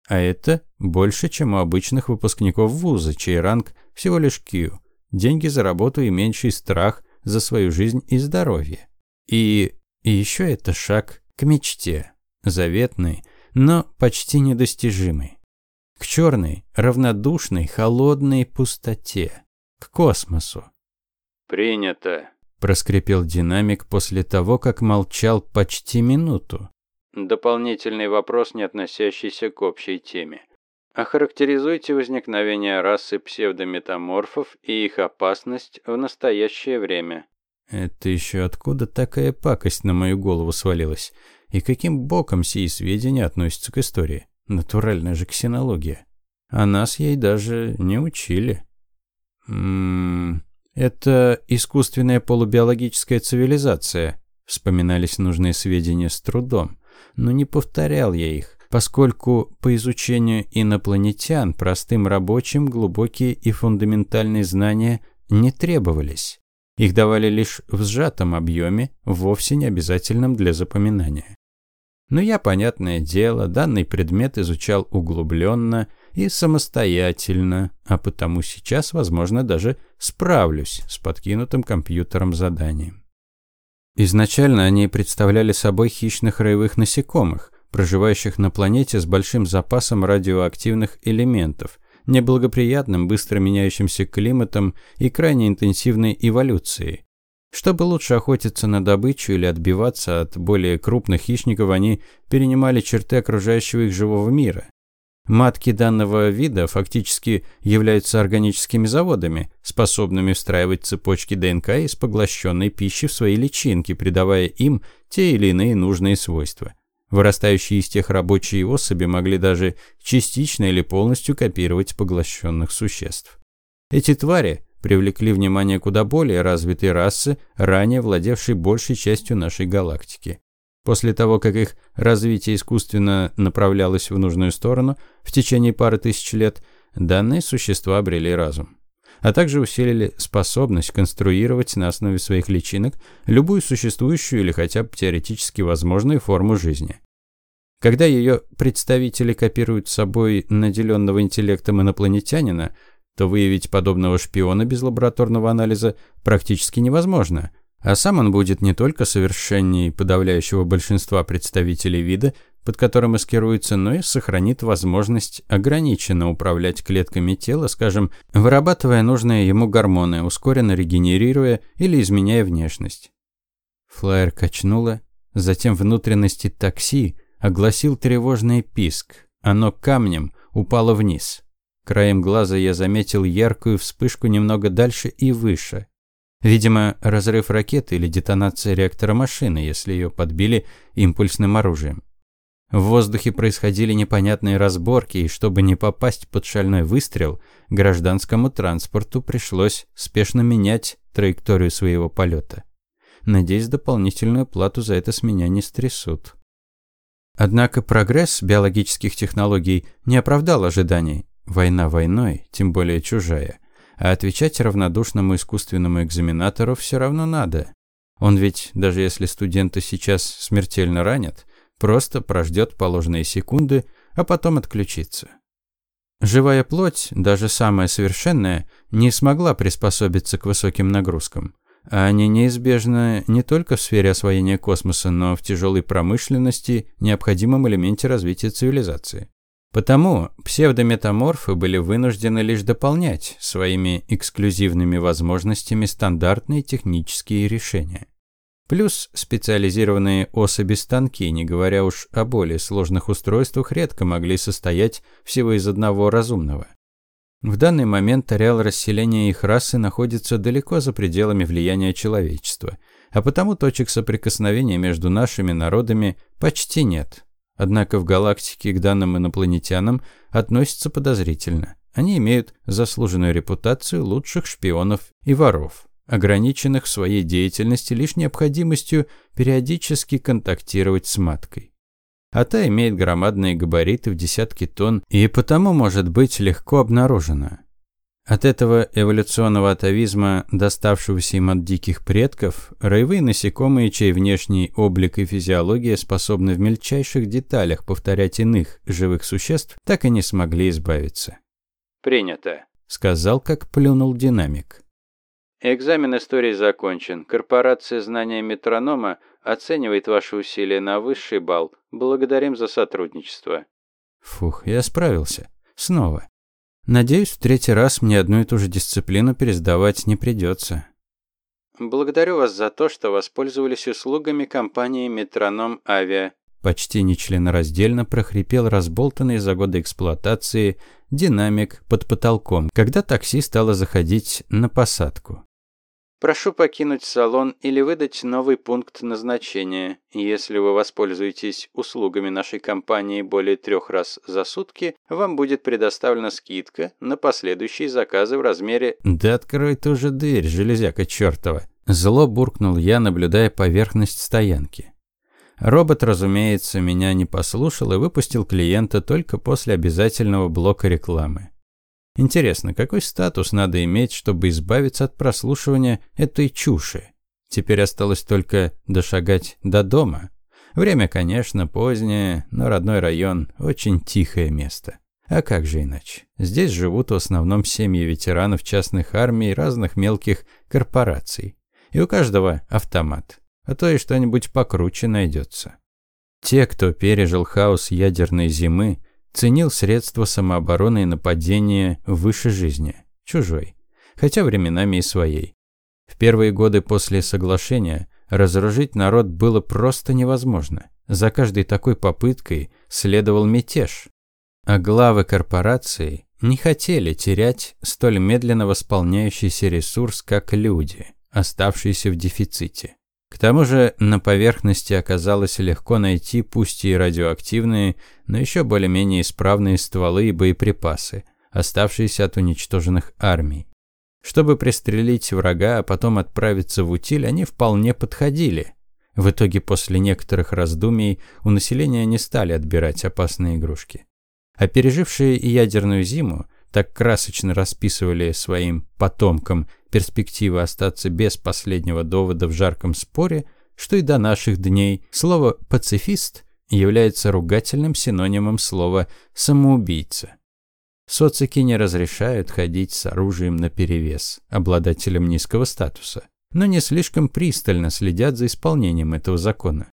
А это больше, чем у обычных выпускников вуза, чей ранг всего лишь Q. Деньги за работу и меньший страх за свою жизнь и здоровье. И, и еще это шаг к мечте. Заветной, но почти недостижимой. К черной, равнодушной, холодной пустоте. К космосу. «Принято», – проскрипел динамик после того, как молчал почти минуту. Дополнительный вопрос, не относящийся к общей теме. Охарактеризуйте возникновение расы псевдометаморфов и их опасность в настоящее время. Это еще откуда такая пакость на мою голову свалилась? И каким боком сии сведения относятся к истории? Натуральная же ксенология. А нас ей даже не учили. Ммм... Это искусственная полубиологическая цивилизация. Вспоминались нужные сведения с трудом но не повторял я их, поскольку по изучению инопланетян простым рабочим глубокие и фундаментальные знания не требовались. Их давали лишь в сжатом объеме, вовсе не обязательном для запоминания. Но я, понятное дело, данный предмет изучал углубленно и самостоятельно, а потому сейчас, возможно, даже справлюсь с подкинутым компьютером заданием. Изначально они представляли собой хищных роевых насекомых, проживающих на планете с большим запасом радиоактивных элементов, неблагоприятным быстро меняющимся климатом и крайне интенсивной эволюцией. Чтобы лучше охотиться на добычу или отбиваться от более крупных хищников, они перенимали черты окружающего их живого мира. Матки данного вида фактически являются органическими заводами, способными встраивать цепочки ДНК из поглощенной пищи в свои личинки, придавая им те или иные нужные свойства. Вырастающие из тех рабочие особи могли даже частично или полностью копировать поглощенных существ. Эти твари привлекли внимание куда более развитой расы, ранее владевшей большей частью нашей галактики. После того, как их развитие искусственно направлялось в нужную сторону в течение пары тысяч лет, данные существа обрели разум. А также усилили способность конструировать на основе своих личинок любую существующую или хотя бы теоретически возможную форму жизни. Когда ее представители копируют собой наделенного интеллектом инопланетянина, то выявить подобного шпиона без лабораторного анализа практически невозможно – а сам он будет не только совершенней подавляющего большинства представителей вида, под которым маскируется, но и сохранит возможность ограниченно управлять клетками тела, скажем, вырабатывая нужные ему гормоны, ускоренно регенерируя или изменяя внешность. Флайер качнуло, затем внутренности такси огласил тревожный писк. Оно камнем упало вниз. Краем глаза я заметил яркую вспышку немного дальше и выше. Видимо, разрыв ракеты или детонация реактора машины, если ее подбили импульсным оружием. В воздухе происходили непонятные разборки, и чтобы не попасть под шальной выстрел, гражданскому транспорту пришлось спешно менять траекторию своего полета. Надеюсь, дополнительную плату за это с меня не стрясут. Однако прогресс биологических технологий не оправдал ожиданий. Война войной, тем более чужая а отвечать равнодушному искусственному экзаменатору все равно надо. Он ведь, даже если студента сейчас смертельно ранят, просто прождет положенные секунды, а потом отключится. Живая плоть, даже самая совершенная, не смогла приспособиться к высоким нагрузкам. А они неизбежны не только в сфере освоения космоса, но в тяжелой промышленности, необходимом элементе развития цивилизации. Потому псевдометаморфы были вынуждены лишь дополнять своими эксклюзивными возможностями стандартные технические решения. Плюс специализированные особи-станки, не говоря уж о более сложных устройствах, редко могли состоять всего из одного разумного. В данный момент ареал расселения их расы находится далеко за пределами влияния человечества, а потому точек соприкосновения между нашими народами почти нет. Однако в галактике к данным инопланетянам относятся подозрительно. Они имеют заслуженную репутацию лучших шпионов и воров, ограниченных в своей деятельности лишь необходимостью периодически контактировать с маткой. А та имеет громадные габариты в десятки тонн и потому может быть легко обнаружена. От этого эволюционного атовизма, доставшегося им от диких предков, роевые насекомые, чей внешний облик и физиология способны в мельчайших деталях повторять иных живых существ, так и не смогли избавиться. «Принято», — сказал, как плюнул динамик. «Экзамен истории закончен. Корпорация знания метронома оценивает ваши усилия на высший балл. Благодарим за сотрудничество». Фух, я справился. Снова. Надеюсь, в третий раз мне одну и ту же дисциплину пересдавать не придется. Благодарю вас за то, что воспользовались услугами компании «Метроном Авиа». Почти нечленораздельно прохрипел разболтанный за годы эксплуатации динамик под потолком, когда такси стало заходить на посадку. Прошу покинуть салон или выдать новый пункт назначения. Если вы воспользуетесь услугами нашей компании более трех раз за сутки, вам будет предоставлена скидка на последующие заказы в размере... «Да открой ты уже дверь, железяка чертова!» Зло буркнул я, наблюдая поверхность стоянки. Робот, разумеется, меня не послушал и выпустил клиента только после обязательного блока рекламы. Интересно, какой статус надо иметь, чтобы избавиться от прослушивания этой чуши? Теперь осталось только дошагать до дома. Время, конечно, позднее, но родной район – очень тихое место. А как же иначе? Здесь живут в основном семьи ветеранов частных армий разных мелких корпораций. И у каждого автомат. А то и что-нибудь покруче найдется. Те, кто пережил хаос ядерной зимы, ценил средства самообороны и нападения выше жизни, чужой, хотя временами и своей. В первые годы после соглашения разоружить народ было просто невозможно. За каждой такой попыткой следовал мятеж. А главы корпораций не хотели терять столь медленно восполняющийся ресурс, как люди, оставшиеся в дефиците. К тому же на поверхности оказалось легко найти пусть и радиоактивные, но еще более-менее исправные стволы и боеприпасы, оставшиеся от уничтоженных армий. Чтобы пристрелить врага, а потом отправиться в утиль, они вполне подходили. В итоге после некоторых раздумий у населения не стали отбирать опасные игрушки. А пережившие ядерную зиму так красочно расписывали своим потомкам перспективы остаться без последнего довода в жарком споре, что и до наших дней слово «пацифист» является ругательным синонимом слова «самоубийца». Социки не разрешают ходить с оружием наперевес обладателям низкого статуса, но не слишком пристально следят за исполнением этого закона.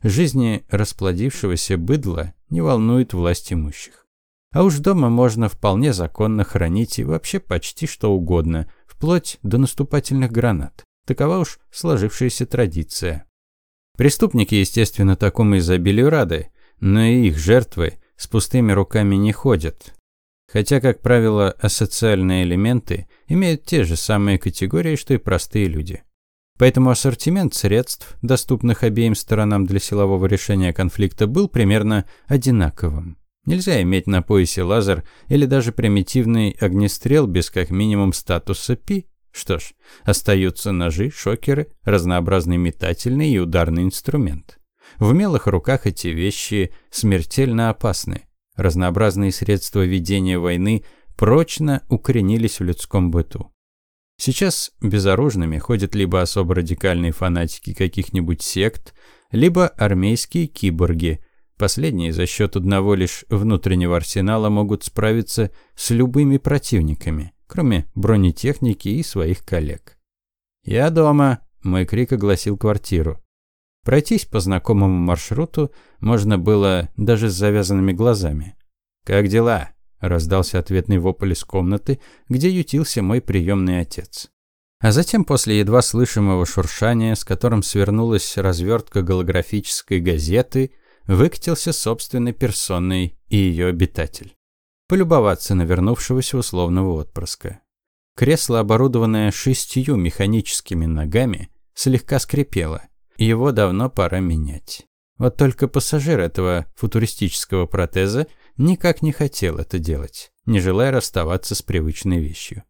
Жизни расплодившегося быдла не волнует власть имущих. А уж дома можно вполне законно хранить и вообще почти что угодно, вплоть до наступательных гранат. Такова уж сложившаяся традиция. Преступники, естественно, такому изобилию рады, но и их жертвы с пустыми руками не ходят. Хотя, как правило, асоциальные элементы имеют те же самые категории, что и простые люди. Поэтому ассортимент средств, доступных обеим сторонам для силового решения конфликта, был примерно одинаковым. Нельзя иметь на поясе лазер или даже примитивный огнестрел без как минимум статуса Пи. Что ж, остаются ножи, шокеры, разнообразный метательный и ударный инструмент. В умелых руках эти вещи смертельно опасны. Разнообразные средства ведения войны прочно укоренились в людском быту. Сейчас безоружными ходят либо особо радикальные фанатики каких-нибудь сект, либо армейские киборги – Последние за счет одного лишь внутреннего арсенала могут справиться с любыми противниками, кроме бронетехники и своих коллег. «Я дома», – мой крик огласил квартиру. Пройтись по знакомому маршруту можно было даже с завязанными глазами. «Как дела?» – раздался ответный вопль из комнаты, где ютился мой приемный отец. А затем, после едва слышимого шуршания, с которым свернулась развертка голографической газеты, выкатился собственной персоной и ее обитатель. Полюбоваться на вернувшегося условного отпрыска. Кресло, оборудованное шестью механическими ногами, слегка скрипело. Его давно пора менять. Вот только пассажир этого футуристического протеза никак не хотел это делать, не желая расставаться с привычной вещью.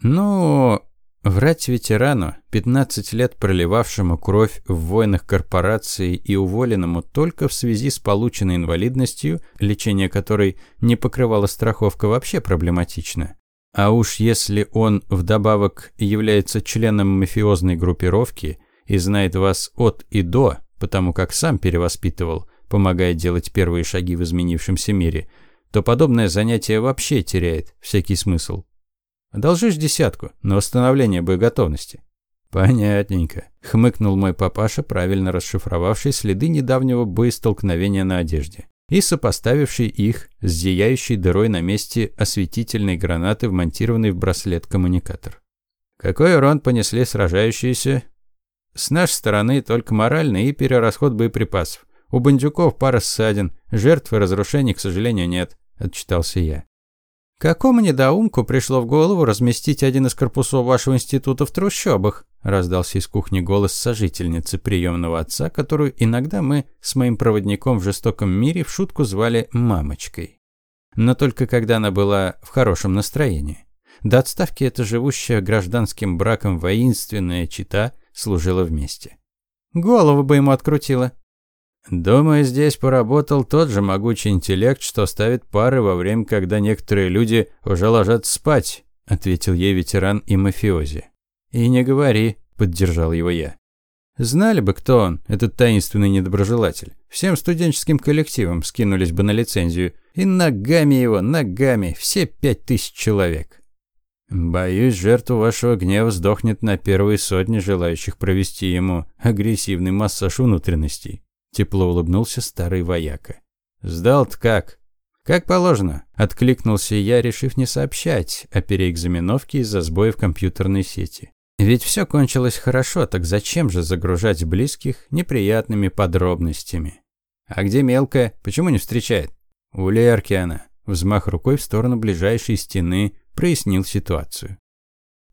«Ну, Врать ветерану, 15 лет проливавшему кровь в войнах корпорации и уволенному только в связи с полученной инвалидностью, лечение которой не покрывала страховка, вообще проблематично. А уж если он вдобавок является членом мафиозной группировки и знает вас от и до, потому как сам перевоспитывал, помогая делать первые шаги в изменившемся мире, то подобное занятие вообще теряет всякий смысл. Одолжишь десятку на восстановление боеготовности». «Понятненько», — хмыкнул мой папаша, правильно расшифровавший следы недавнего боестолкновения на одежде и сопоставивший их с зияющей дырой на месте осветительной гранаты, вмонтированной в браслет-коммуникатор. Какой урон понесли сражающиеся? С нашей стороны только моральный и перерасход боеприпасов. У бандюков пара ссадин, жертв и разрушений, к сожалению, нет, отчитался я. «Какому недоумку пришло в голову разместить один из корпусов вашего института в трущобах?» раздался из кухни голос сожительницы приемного отца, которую иногда мы с моим проводником в жестоком мире в шутку звали «мамочкой». Но только когда она была в хорошем настроении. До отставки эта живущая гражданским браком воинственная чита служила вместе. «Голову бы ему открутила». Думаю, здесь поработал тот же могучий интеллект, что ставит пары во время, когда некоторые люди уже ложатся спать, ответил ей ветеран и мафиози. И не говори, поддержал его я. Знали бы, кто он, этот таинственный недоброжелатель. Всем студенческим коллективам скинулись бы на лицензию. И ногами его, ногами, все пять тысяч человек. Боюсь, жертва вашего гнева сдохнет на первые сотни желающих провести ему агрессивный массаж внутренностей. Тепло улыбнулся старый вояка. «Сдал-то как?» «Как положено», – откликнулся я, решив не сообщать о переэкзаменовке из-за сбоя в компьютерной сети. Ведь все кончилось хорошо, так зачем же загружать близких неприятными подробностями? А где мелкая? Почему не встречает? У Лерки она. Взмах рукой в сторону ближайшей стены прояснил ситуацию.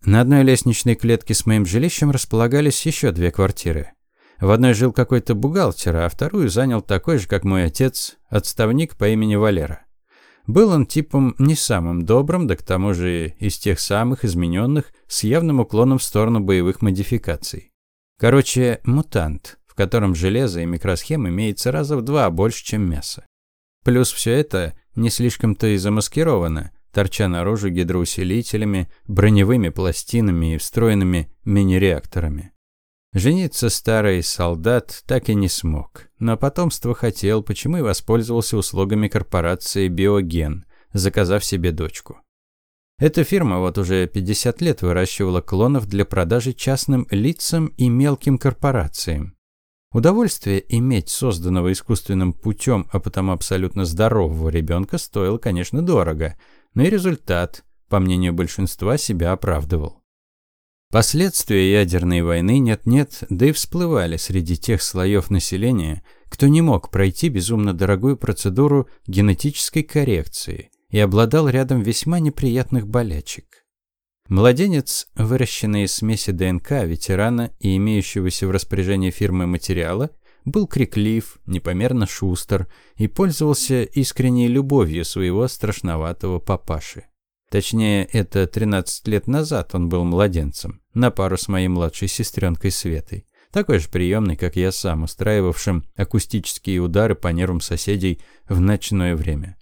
На одной лестничной клетке с моим жилищем располагались еще две квартиры. В одной жил какой-то бухгалтер, а вторую занял такой же, как мой отец, отставник по имени Валера. Был он типом не самым добрым, да к тому же из тех самых измененных, с явным уклоном в сторону боевых модификаций. Короче, мутант, в котором железо и микросхем имеется раза в два больше, чем мясо. Плюс все это не слишком-то и замаскировано, торча наружу гидроусилителями, броневыми пластинами и встроенными мини-реакторами. Жениться старый солдат так и не смог, но потомство хотел, почему и воспользовался услугами корпорации «Биоген», заказав себе дочку. Эта фирма вот уже 50 лет выращивала клонов для продажи частным лицам и мелким корпорациям. Удовольствие иметь созданного искусственным путем, а потому абсолютно здорового ребенка стоило, конечно, дорого, но и результат, по мнению большинства, себя оправдывал. Последствия ядерной войны нет-нет, да и всплывали среди тех слоев населения, кто не мог пройти безумно дорогую процедуру генетической коррекции и обладал рядом весьма неприятных болячек. Младенец, выращенный из смеси ДНК ветерана и имеющегося в распоряжении фирмы материала, был криклив, непомерно шустер и пользовался искренней любовью своего страшноватого папаши. Точнее, это 13 лет назад он был младенцем, на пару с моей младшей сестренкой Светой. Такой же приемный, как я сам, устраивавшим акустические удары по нервам соседей в ночное время.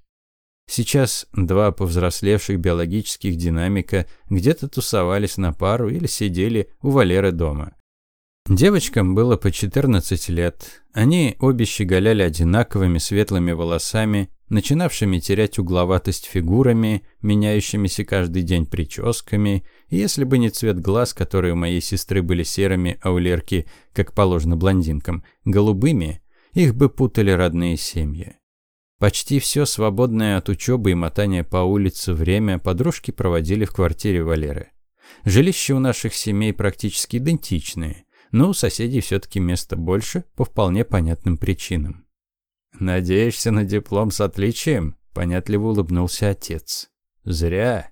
Сейчас два повзрослевших биологических динамика где-то тусовались на пару или сидели у Валеры дома. Девочкам было по 14 лет. Они обе щеголяли одинаковыми светлыми волосами, начинавшими терять угловатость фигурами, меняющимися каждый день прическами, и если бы не цвет глаз, которые у моей сестры были серыми, а у Лерки, как положено блондинкам, голубыми, их бы путали родные семьи. Почти все свободное от учебы и мотания по улице время подружки проводили в квартире Валеры. Жилища у наших семей практически идентичные, но у соседей все-таки места больше по вполне понятным причинам. «Надеешься на диплом с отличием?» – понятливо улыбнулся отец. «Зря».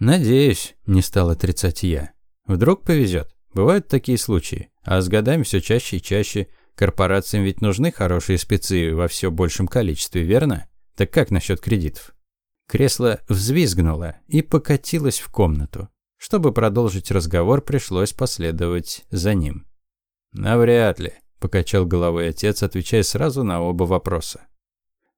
«Надеюсь», – не стал отрицать я. «Вдруг повезет. Бывают такие случаи. А с годами все чаще и чаще. Корпорациям ведь нужны хорошие спецы во все большем количестве, верно? Так как насчет кредитов?» Кресло взвизгнуло и покатилось в комнату. Чтобы продолжить разговор, пришлось последовать за ним. «Навряд ли», – покачал головой отец, отвечая сразу на оба вопроса.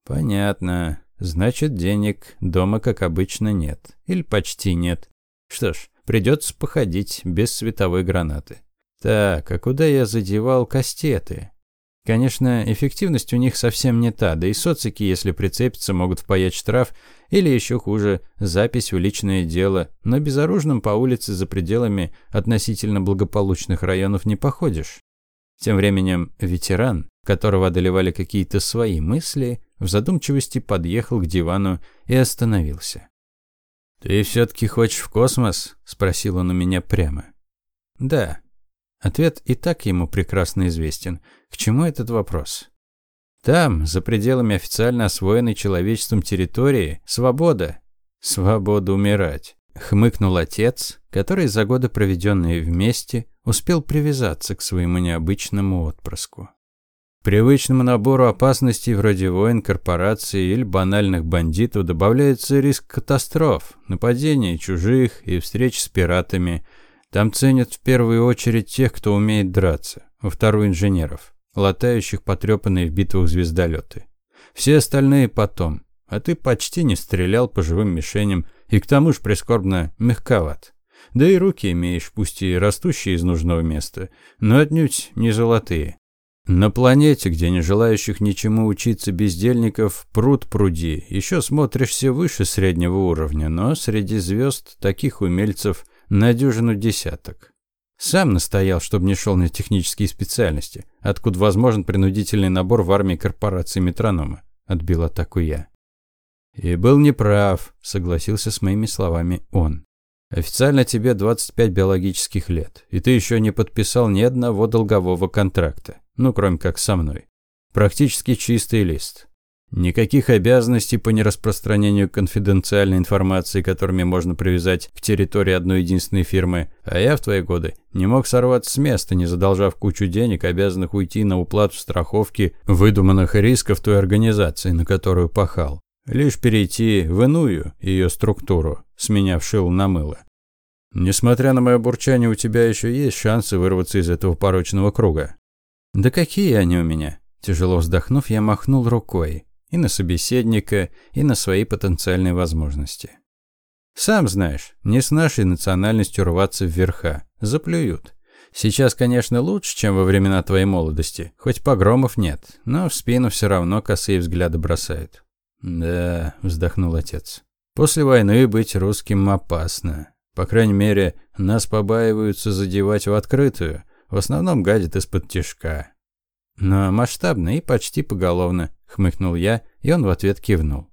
«Понятно. Значит, денег дома, как обычно, нет. Или почти нет. Что ж, придется походить без световой гранаты. Так, а куда я задевал кастеты? Конечно, эффективность у них совсем не та, да и социки, если прицепиться, могут впаять штраф или еще хуже, запись в личное дело, но безоружным по улице за пределами относительно благополучных районов не походишь. Тем временем ветеран, которого одолевали какие-то свои мысли, в задумчивости подъехал к дивану и остановился. «Ты все-таки хочешь в космос?» – спросил он у меня прямо. «Да». Ответ и так ему прекрасно известен. К чему этот вопрос? Там, за пределами официально освоенной человечеством территории, свобода. Свобода умирать. Хмыкнул отец, который за годы, проведенные вместе, успел привязаться к своему необычному отпрыску. Привычному набору опасностей вроде войн, корпораций или банальных бандитов добавляется риск катастроф, нападений чужих и встреч с пиратами. Там ценят в первую очередь тех, кто умеет драться, во вторую инженеров. латающих потрепанные в битвах звездолеты. Все остальные потом. А ты почти не стрелял по живым мишеням и к тому же прискорбно мягковат. Да и руки имеешь, пусть и растущие из нужного места, но отнюдь не золотые. На планете, где не желающих ничему учиться бездельников, пруд пруди, еще смотришься выше среднего уровня, но среди звезд таких умельцев на дюжину десяток. Сам настоял, чтобы не шел на технические специальности, откуда возможен принудительный набор в армии корпорации метронома, отбил атаку я. И был неправ, согласился с моими словами он. Официально тебе 25 биологических лет, и ты еще не подписал ни одного долгового контракта, ну, кроме как со мной. Практически чистый лист. Никаких обязанностей по нераспространению конфиденциальной информации, которыми можно привязать к территории одной единственной фирмы, а я в твои годы не мог сорваться с места, не задолжав кучу денег, обязанных уйти на уплату страховки выдуманных рисков той организации, на которую пахал. Лишь перейти в иную ее структуру, сменяв шил на мыло. Несмотря на мое бурчание, у тебя еще есть шансы вырваться из этого порочного круга. Да какие они у меня? Тяжело вздохнув, я махнул рукой. И на собеседника, и на свои потенциальные возможности. Сам знаешь, не с нашей национальностью рваться вверха. Заплюют. Сейчас, конечно, лучше, чем во времена твоей молодости. Хоть погромов нет, но в спину все равно косые взгляды бросают. «Да», – вздохнул отец. «После войны быть русским опасно. По крайней мере, нас побаиваются задевать в открытую. В основном гадят из-под тишка. Но масштабно и почти поголовно», – хмыкнул я, и он в ответ кивнул.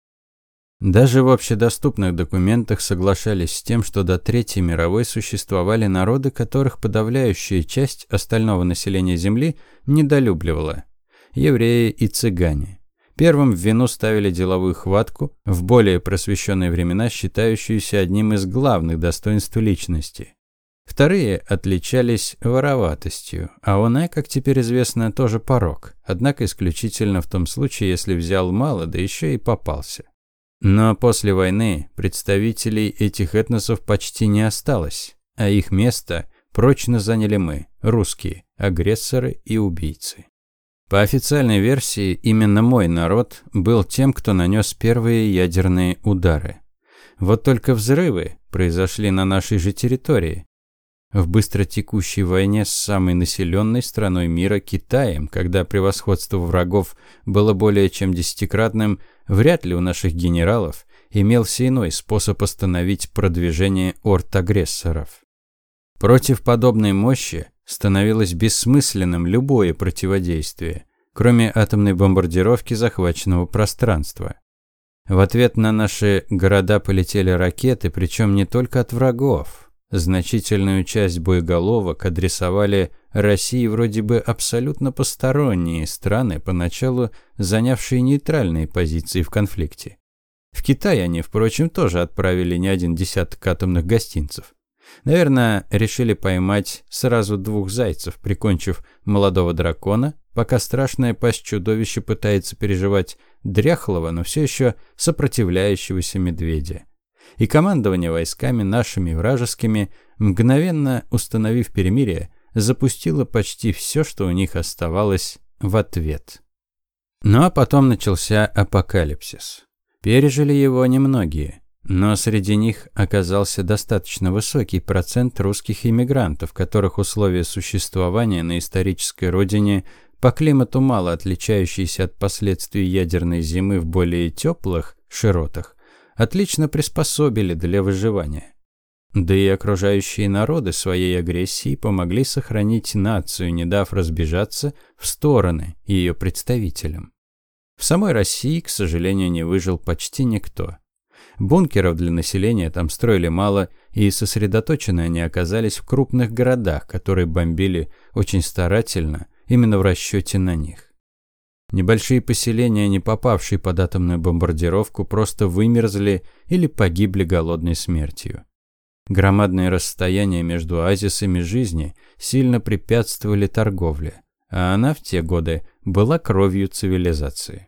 Даже в общедоступных документах соглашались с тем, что до Третьей мировой существовали народы, которых подавляющая часть остального населения Земли недолюбливала. Евреи и цыгане. Первым в вину ставили деловую хватку, в более просвещенные времена считающуюся одним из главных достоинств личности. Вторые отличались вороватостью, а она, как теперь известно, тоже порог, однако исключительно в том случае, если взял мало, да еще и попался. Но после войны представителей этих этносов почти не осталось, а их место прочно заняли мы, русские, агрессоры и убийцы. По официальной версии, именно мой народ был тем, кто нанес первые ядерные удары. Вот только взрывы произошли на нашей же территории. В быстротекущей войне с самой населенной страной мира Китаем, когда превосходство врагов было более чем десятикратным, вряд ли у наших генералов имелся иной способ остановить продвижение орд-агрессоров. Против подобной мощи становилось бессмысленным любое противодействие, кроме атомной бомбардировки захваченного пространства. В ответ на наши города полетели ракеты, причем не только от врагов. Значительную часть боеголовок адресовали России вроде бы абсолютно посторонние страны, поначалу занявшие нейтральные позиции в конфликте. В Китай они, впрочем, тоже отправили не один десяток атомных гостинцев. Наверное, решили поймать сразу двух зайцев, прикончив молодого дракона, пока страшная пасть чудовища пытается переживать дряхлого, но все еще сопротивляющегося медведя. И командование войсками нашими вражескими, мгновенно установив перемирие, запустило почти все, что у них оставалось в ответ. Ну а потом начался апокалипсис. Пережили его немногие – но среди них оказался достаточно высокий процент русских иммигрантов, которых условия существования на исторической родине по климату мало отличающиеся от последствий ядерной зимы в более теплых широтах, отлично приспособили для выживания. Да и окружающие народы своей агрессией помогли сохранить нацию, не дав разбежаться в стороны ее представителям. В самой России, к сожалению, не выжил почти никто – Бункеров для населения там строили мало, и сосредоточены они оказались в крупных городах, которые бомбили очень старательно, именно в расчете на них. Небольшие поселения, не попавшие под атомную бомбардировку, просто вымерзли или погибли голодной смертью. Громадные расстояния между оазисами жизни сильно препятствовали торговле, а она в те годы была кровью цивилизации.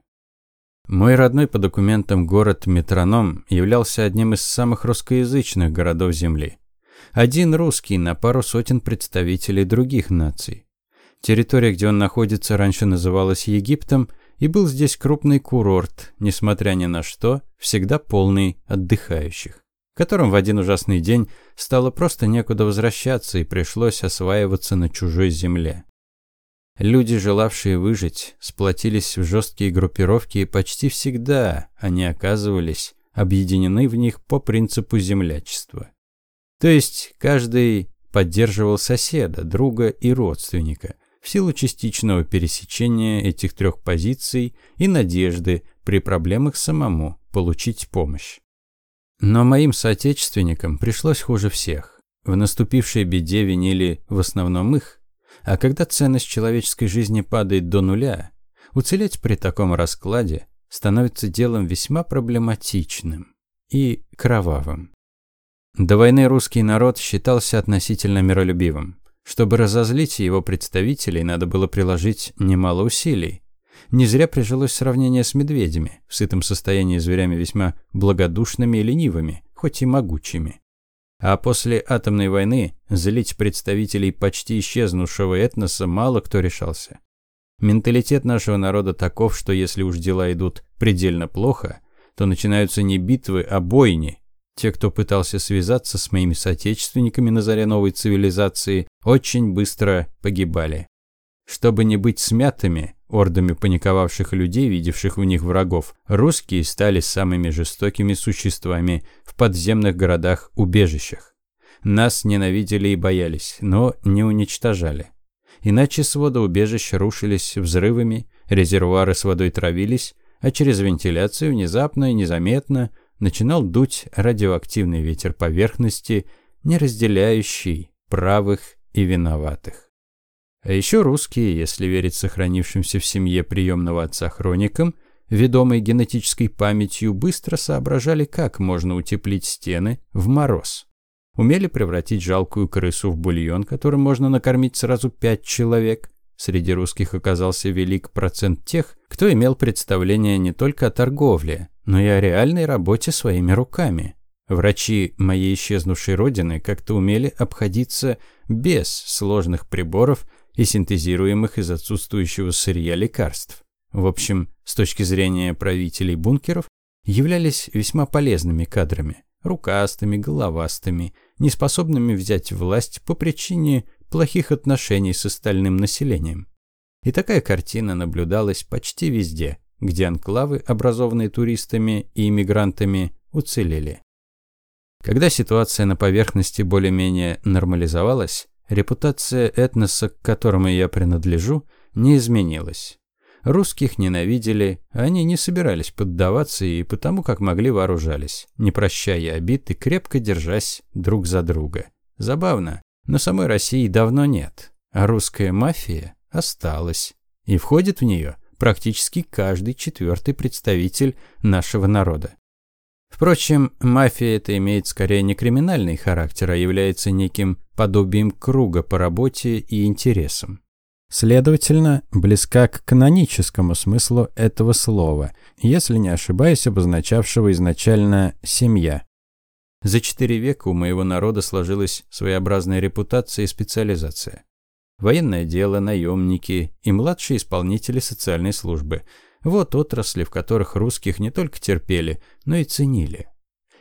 Мой родной по документам город Метроном являлся одним из самых русскоязычных городов Земли. Один русский на пару сотен представителей других наций. Территория, где он находится, раньше называлась Египтом, и был здесь крупный курорт, несмотря ни на что, всегда полный отдыхающих, которым в один ужасный день стало просто некуда возвращаться и пришлось осваиваться на чужой земле. Люди, желавшие выжить, сплотились в жесткие группировки, и почти всегда они оказывались объединены в них по принципу землячества. То есть каждый поддерживал соседа, друга и родственника в силу частичного пересечения этих трех позиций и надежды при проблемах самому получить помощь. Но моим соотечественникам пришлось хуже всех. В наступившей беде винили в основном их, а когда ценность человеческой жизни падает до нуля, уцелеть при таком раскладе становится делом весьма проблематичным и кровавым. До войны русский народ считался относительно миролюбивым. Чтобы разозлить его представителей, надо было приложить немало усилий. Не зря прижилось сравнение с медведями, в сытом состоянии зверями весьма благодушными и ленивыми, хоть и могучими. А после атомной войны злить представителей почти исчезнувшего этноса мало кто решался. Менталитет нашего народа таков, что если уж дела идут предельно плохо, то начинаются не битвы, а бойни. Те, кто пытался связаться с моими соотечественниками на заре новой цивилизации, очень быстро погибали. Чтобы не быть смятыми, ордами паниковавших людей, видевших в них врагов, русские стали самыми жестокими существами в подземных городах-убежищах. Нас ненавидели и боялись, но не уничтожали. Иначе своды убежищ рушились взрывами, резервуары с водой травились, а через вентиляцию внезапно и незаметно начинал дуть радиоактивный ветер поверхности, не разделяющий правых и виноватых. А еще русские, если верить сохранившимся в семье приемного отца хроникам, ведомой генетической памятью, быстро соображали, как можно утеплить стены в мороз умели превратить жалкую крысу в бульон, которым можно накормить сразу пять человек. Среди русских оказался велик процент тех, кто имел представление не только о торговле, но и о реальной работе своими руками. Врачи моей исчезнувшей родины как-то умели обходиться без сложных приборов и синтезируемых из отсутствующего сырья лекарств. В общем, с точки зрения правителей бункеров, являлись весьма полезными кадрами, рукастыми, головастыми – неспособными взять власть по причине плохих отношений с остальным населением. И такая картина наблюдалась почти везде, где анклавы, образованные туристами и иммигрантами, уцелели. Когда ситуация на поверхности более-менее нормализовалась, репутация этноса, к которому я принадлежу, не изменилась. Русских ненавидели, а они не собирались поддаваться и потому как могли вооружались, не прощая обид и крепко держась друг за друга. Забавно, но самой России давно нет, а русская мафия осталась. И входит в нее практически каждый четвертый представитель нашего народа. Впрочем, мафия это имеет скорее не криминальный характер, а является неким подобием круга по работе и интересам. Следовательно, близка к каноническому смыслу этого слова, если не ошибаюсь, обозначавшего изначально «семья». За четыре века у моего народа сложилась своеобразная репутация и специализация. Военное дело, наемники и младшие исполнители социальной службы – вот отрасли, в которых русских не только терпели, но и ценили.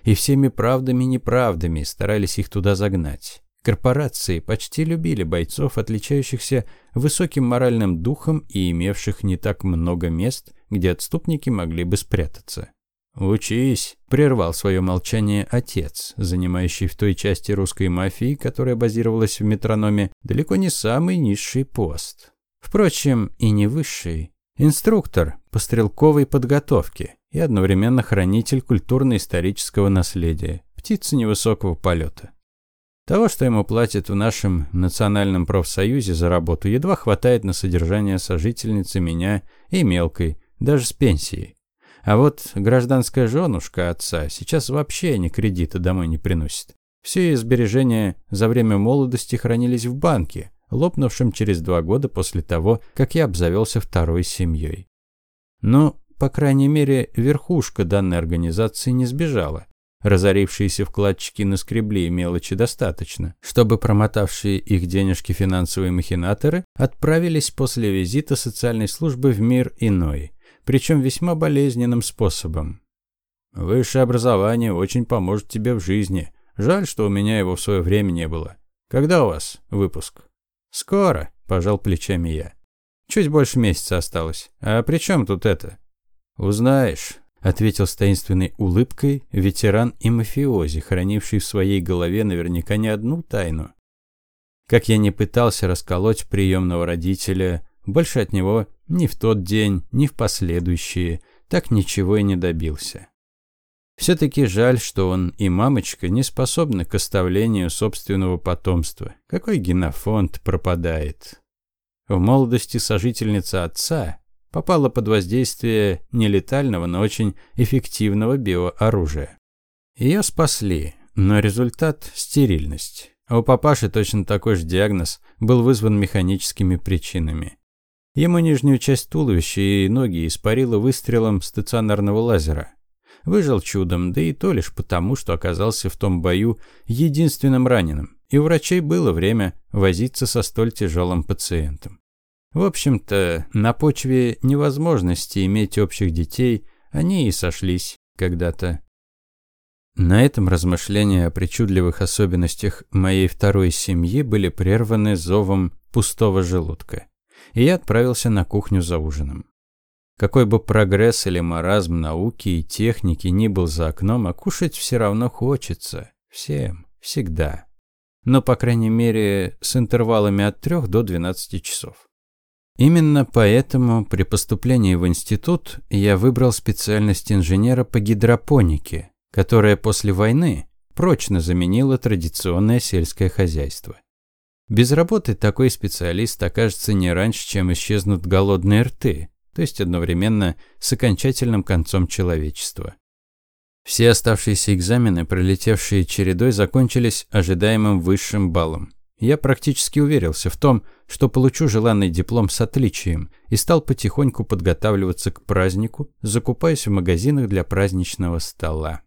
И всеми правдами и неправдами старались их туда загнать. Корпорации почти любили бойцов, отличающихся высоким моральным духом и имевших не так много мест, где отступники могли бы спрятаться. «Учись!» – прервал свое молчание отец, занимающий в той части русской мафии, которая базировалась в метрономе, далеко не самый низший пост. Впрочем, и не высший. Инструктор по стрелковой подготовке и одновременно хранитель культурно-исторического наследия, птица невысокого полета. Того, что ему платят в нашем национальном профсоюзе за работу, едва хватает на содержание сожительницы меня и мелкой, даже с пенсией. А вот гражданская женушка отца сейчас вообще ни кредита домой не приносит. Все ее сбережения за время молодости хранились в банке, лопнувшем через два года после того, как я обзавелся второй семьей. Ну, по крайней мере, верхушка данной организации не сбежала. Разорившиеся вкладчики наскребли мелочи достаточно, чтобы промотавшие их денежки финансовые махинаторы отправились после визита социальной службы в мир иной, причем весьма болезненным способом. «Высшее образование очень поможет тебе в жизни. Жаль, что у меня его в свое время не было. Когда у вас выпуск?» «Скоро», – пожал плечами я. «Чуть больше месяца осталось. А при чем тут это?» «Узнаешь», ответил с таинственной улыбкой ветеран и мафиози, хранивший в своей голове наверняка не одну тайну. Как я не пытался расколоть приемного родителя, больше от него ни в тот день, ни в последующие, так ничего и не добился. Все-таки жаль, что он и мамочка не способны к оставлению собственного потомства. Какой генофонд пропадает. В молодости сожительница отца попала под воздействие нелетального, но очень эффективного биооружия. Ее спасли, но результат – стерильность. А у папаши точно такой же диагноз был вызван механическими причинами. Ему нижнюю часть туловища и ноги испарило выстрелом стационарного лазера. Выжил чудом, да и то лишь потому, что оказался в том бою единственным раненым, и у врачей было время возиться со столь тяжелым пациентом. В общем-то, на почве невозможности иметь общих детей они и сошлись когда-то. На этом размышления о причудливых особенностях моей второй семьи были прерваны зовом пустого желудка, и я отправился на кухню за ужином. Какой бы прогресс или маразм науки и техники ни был за окном, а кушать все равно хочется. Всем. Всегда. Но, по крайней мере, с интервалами от 3 до 12 часов. Именно поэтому при поступлении в институт я выбрал специальность инженера по гидропонике, которая после войны прочно заменила традиционное сельское хозяйство. Без работы такой специалист окажется не раньше, чем исчезнут голодные рты, то есть одновременно с окончательным концом человечества. Все оставшиеся экзамены, пролетевшие чередой, закончились ожидаемым высшим баллом. Я практически уверился в том, что получу желанный диплом с отличием и стал потихоньку подготавливаться к празднику, закупаясь в магазинах для праздничного стола.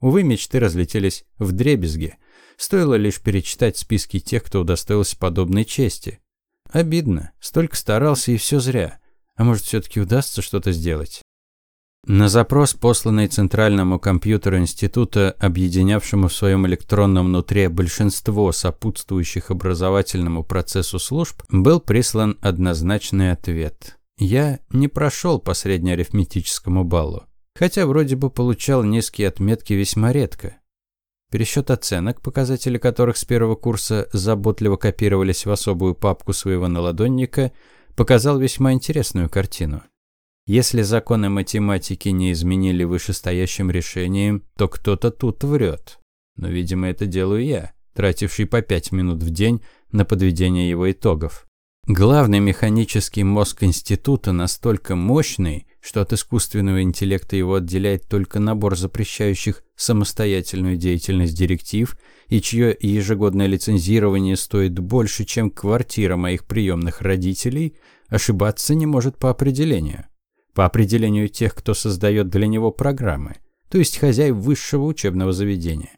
Увы, мечты разлетелись в дребезге. Стоило лишь перечитать списки тех, кто удостоился подобной чести. Обидно, столько старался и все зря. А может, все-таки удастся что-то сделать? На запрос, посланный Центральному компьютеру института, объединявшему в своем электронном нутре большинство сопутствующих образовательному процессу служб, был прислан однозначный ответ. Я не прошел по среднеарифметическому баллу, хотя вроде бы получал низкие отметки весьма редко. Пересчет оценок, показатели которых с первого курса заботливо копировались в особую папку своего наладонника, показал весьма интересную картину. Если законы математики не изменили вышестоящим решением, то кто-то тут врет. Но, видимо, это делаю я, тративший по пять минут в день на подведение его итогов. Главный механический мозг института настолько мощный, что от искусственного интеллекта его отделяет только набор запрещающих самостоятельную деятельность директив, и чье ежегодное лицензирование стоит больше, чем квартира моих приемных родителей, ошибаться не может по определению по определению тех, кто создает для него программы, то есть хозяев высшего учебного заведения.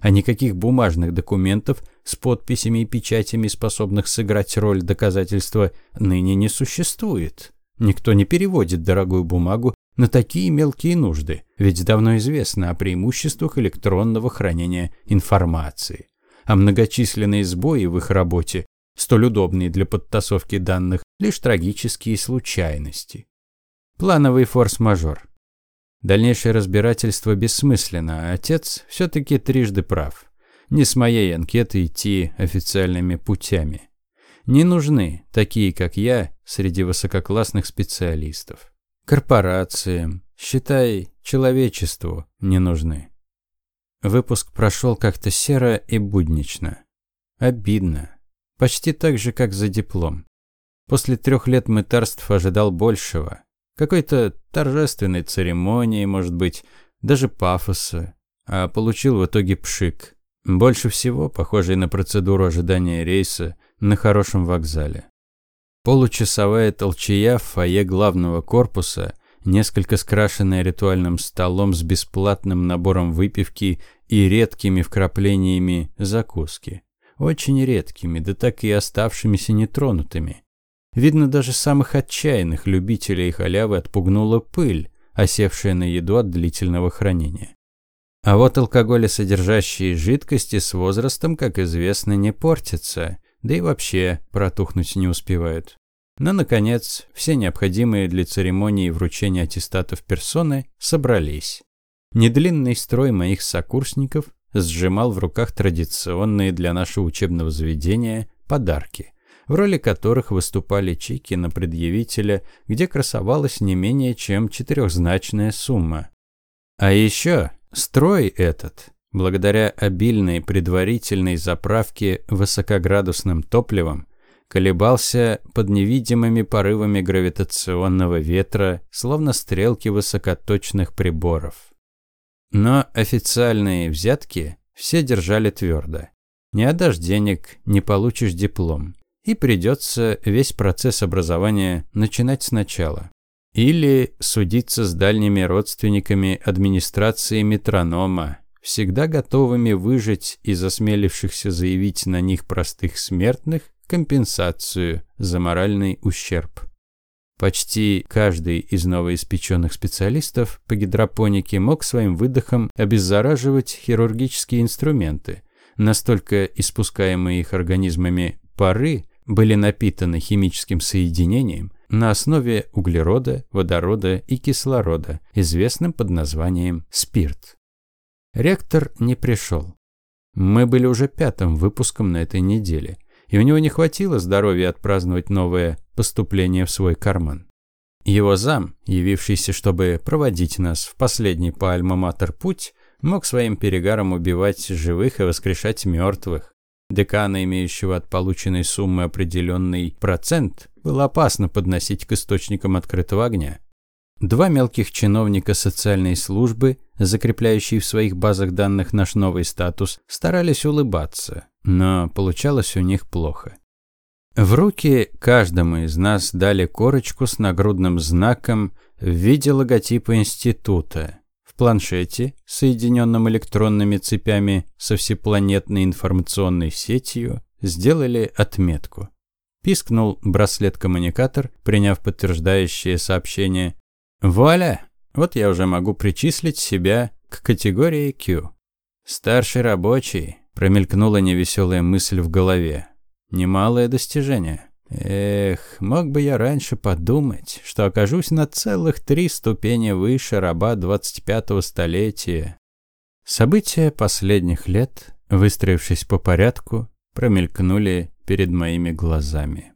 А никаких бумажных документов с подписями и печатями, способных сыграть роль доказательства, ныне не существует. Никто не переводит дорогую бумагу на такие мелкие нужды, ведь давно известно о преимуществах электронного хранения информации. А многочисленные сбои в их работе, столь удобные для подтасовки данных, лишь трагические случайности. Плановый форс-мажор. Дальнейшее разбирательство бессмысленно, а отец все-таки трижды прав. Не с моей анкеты идти официальными путями. Не нужны такие, как я, среди высококлассных специалистов. Корпорациям, считай, человечеству не нужны. Выпуск прошел как-то серо и буднично. Обидно. Почти так же, как за диплом. После трех лет мытарств ожидал большего. Какой-то торжественной церемонии, может быть, даже пафоса. А получил в итоге пшик. Больше всего похожий на процедуру ожидания рейса на хорошем вокзале. Получасовая толчая в фойе главного корпуса несколько скрашенная ритуальным столом с бесплатным набором выпивки и редкими вкраплениями закуски. Очень редкими, да так и оставшимися нетронутыми. Видно, даже самых отчаянных любителей халявы отпугнула пыль, осевшая на еду от длительного хранения. А вот алкоголесодержащие жидкости с возрастом, как известно, не портятся, да и вообще протухнуть не успевают. Но, наконец, все необходимые для церемонии вручения аттестатов персоны собрались. Недлинный строй моих сокурсников сжимал в руках традиционные для нашего учебного заведения подарки, в роли которых выступали чеки на предъявителя, где красовалась не менее чем четырехзначная сумма. А еще строй этот, благодаря обильной предварительной заправке высокоградусным топливом, колебался под невидимыми порывами гравитационного ветра, словно стрелки высокоточных приборов. Но официальные взятки все держали твердо. Не отдашь денег, не получишь диплом. И придется весь процесс образования начинать сначала. Или судиться с дальними родственниками администрации метронома, всегда готовыми выжить из осмелившихся заявить на них простых смертных компенсацию за моральный ущерб. Почти каждый из новоиспеченных специалистов по гидропонике мог своим выдохом обеззараживать хирургические инструменты. Настолько испускаемые их организмами пары были напитаны химическим соединением на основе углерода, водорода и кислорода, известным под названием спирт. Ректор не пришел. Мы были уже пятым выпуском на этой неделе, и у него не хватило здоровья отпраздновать новое поступление в свой карман. Его зам, явившийся, чтобы проводить нас в последний по альма-матер путь, мог своим перегаром убивать живых и воскрешать мертвых. Декана, имеющего от полученной суммы определенный процент, было опасно подносить к источникам открытого огня. Два мелких чиновника социальной службы, закрепляющие в своих базах данных наш новый статус, старались улыбаться, но получалось у них плохо. В руки каждому из нас дали корочку с нагрудным знаком в виде логотипа института. В планшете, соединенном электронными цепями со всепланетной информационной сетью, сделали отметку. Пискнул браслет-коммуникатор, приняв подтверждающее сообщение. Вуаля! Вот я уже могу причислить себя к категории Q. Старший рабочий, Промелькнула невеселая мысль в голове. Немалое достижение. Эх, мог бы я раньше подумать, что окажусь на целых три ступени выше раба 25-го столетия. События последних лет, выстроившись по порядку, промелькнули перед моими глазами.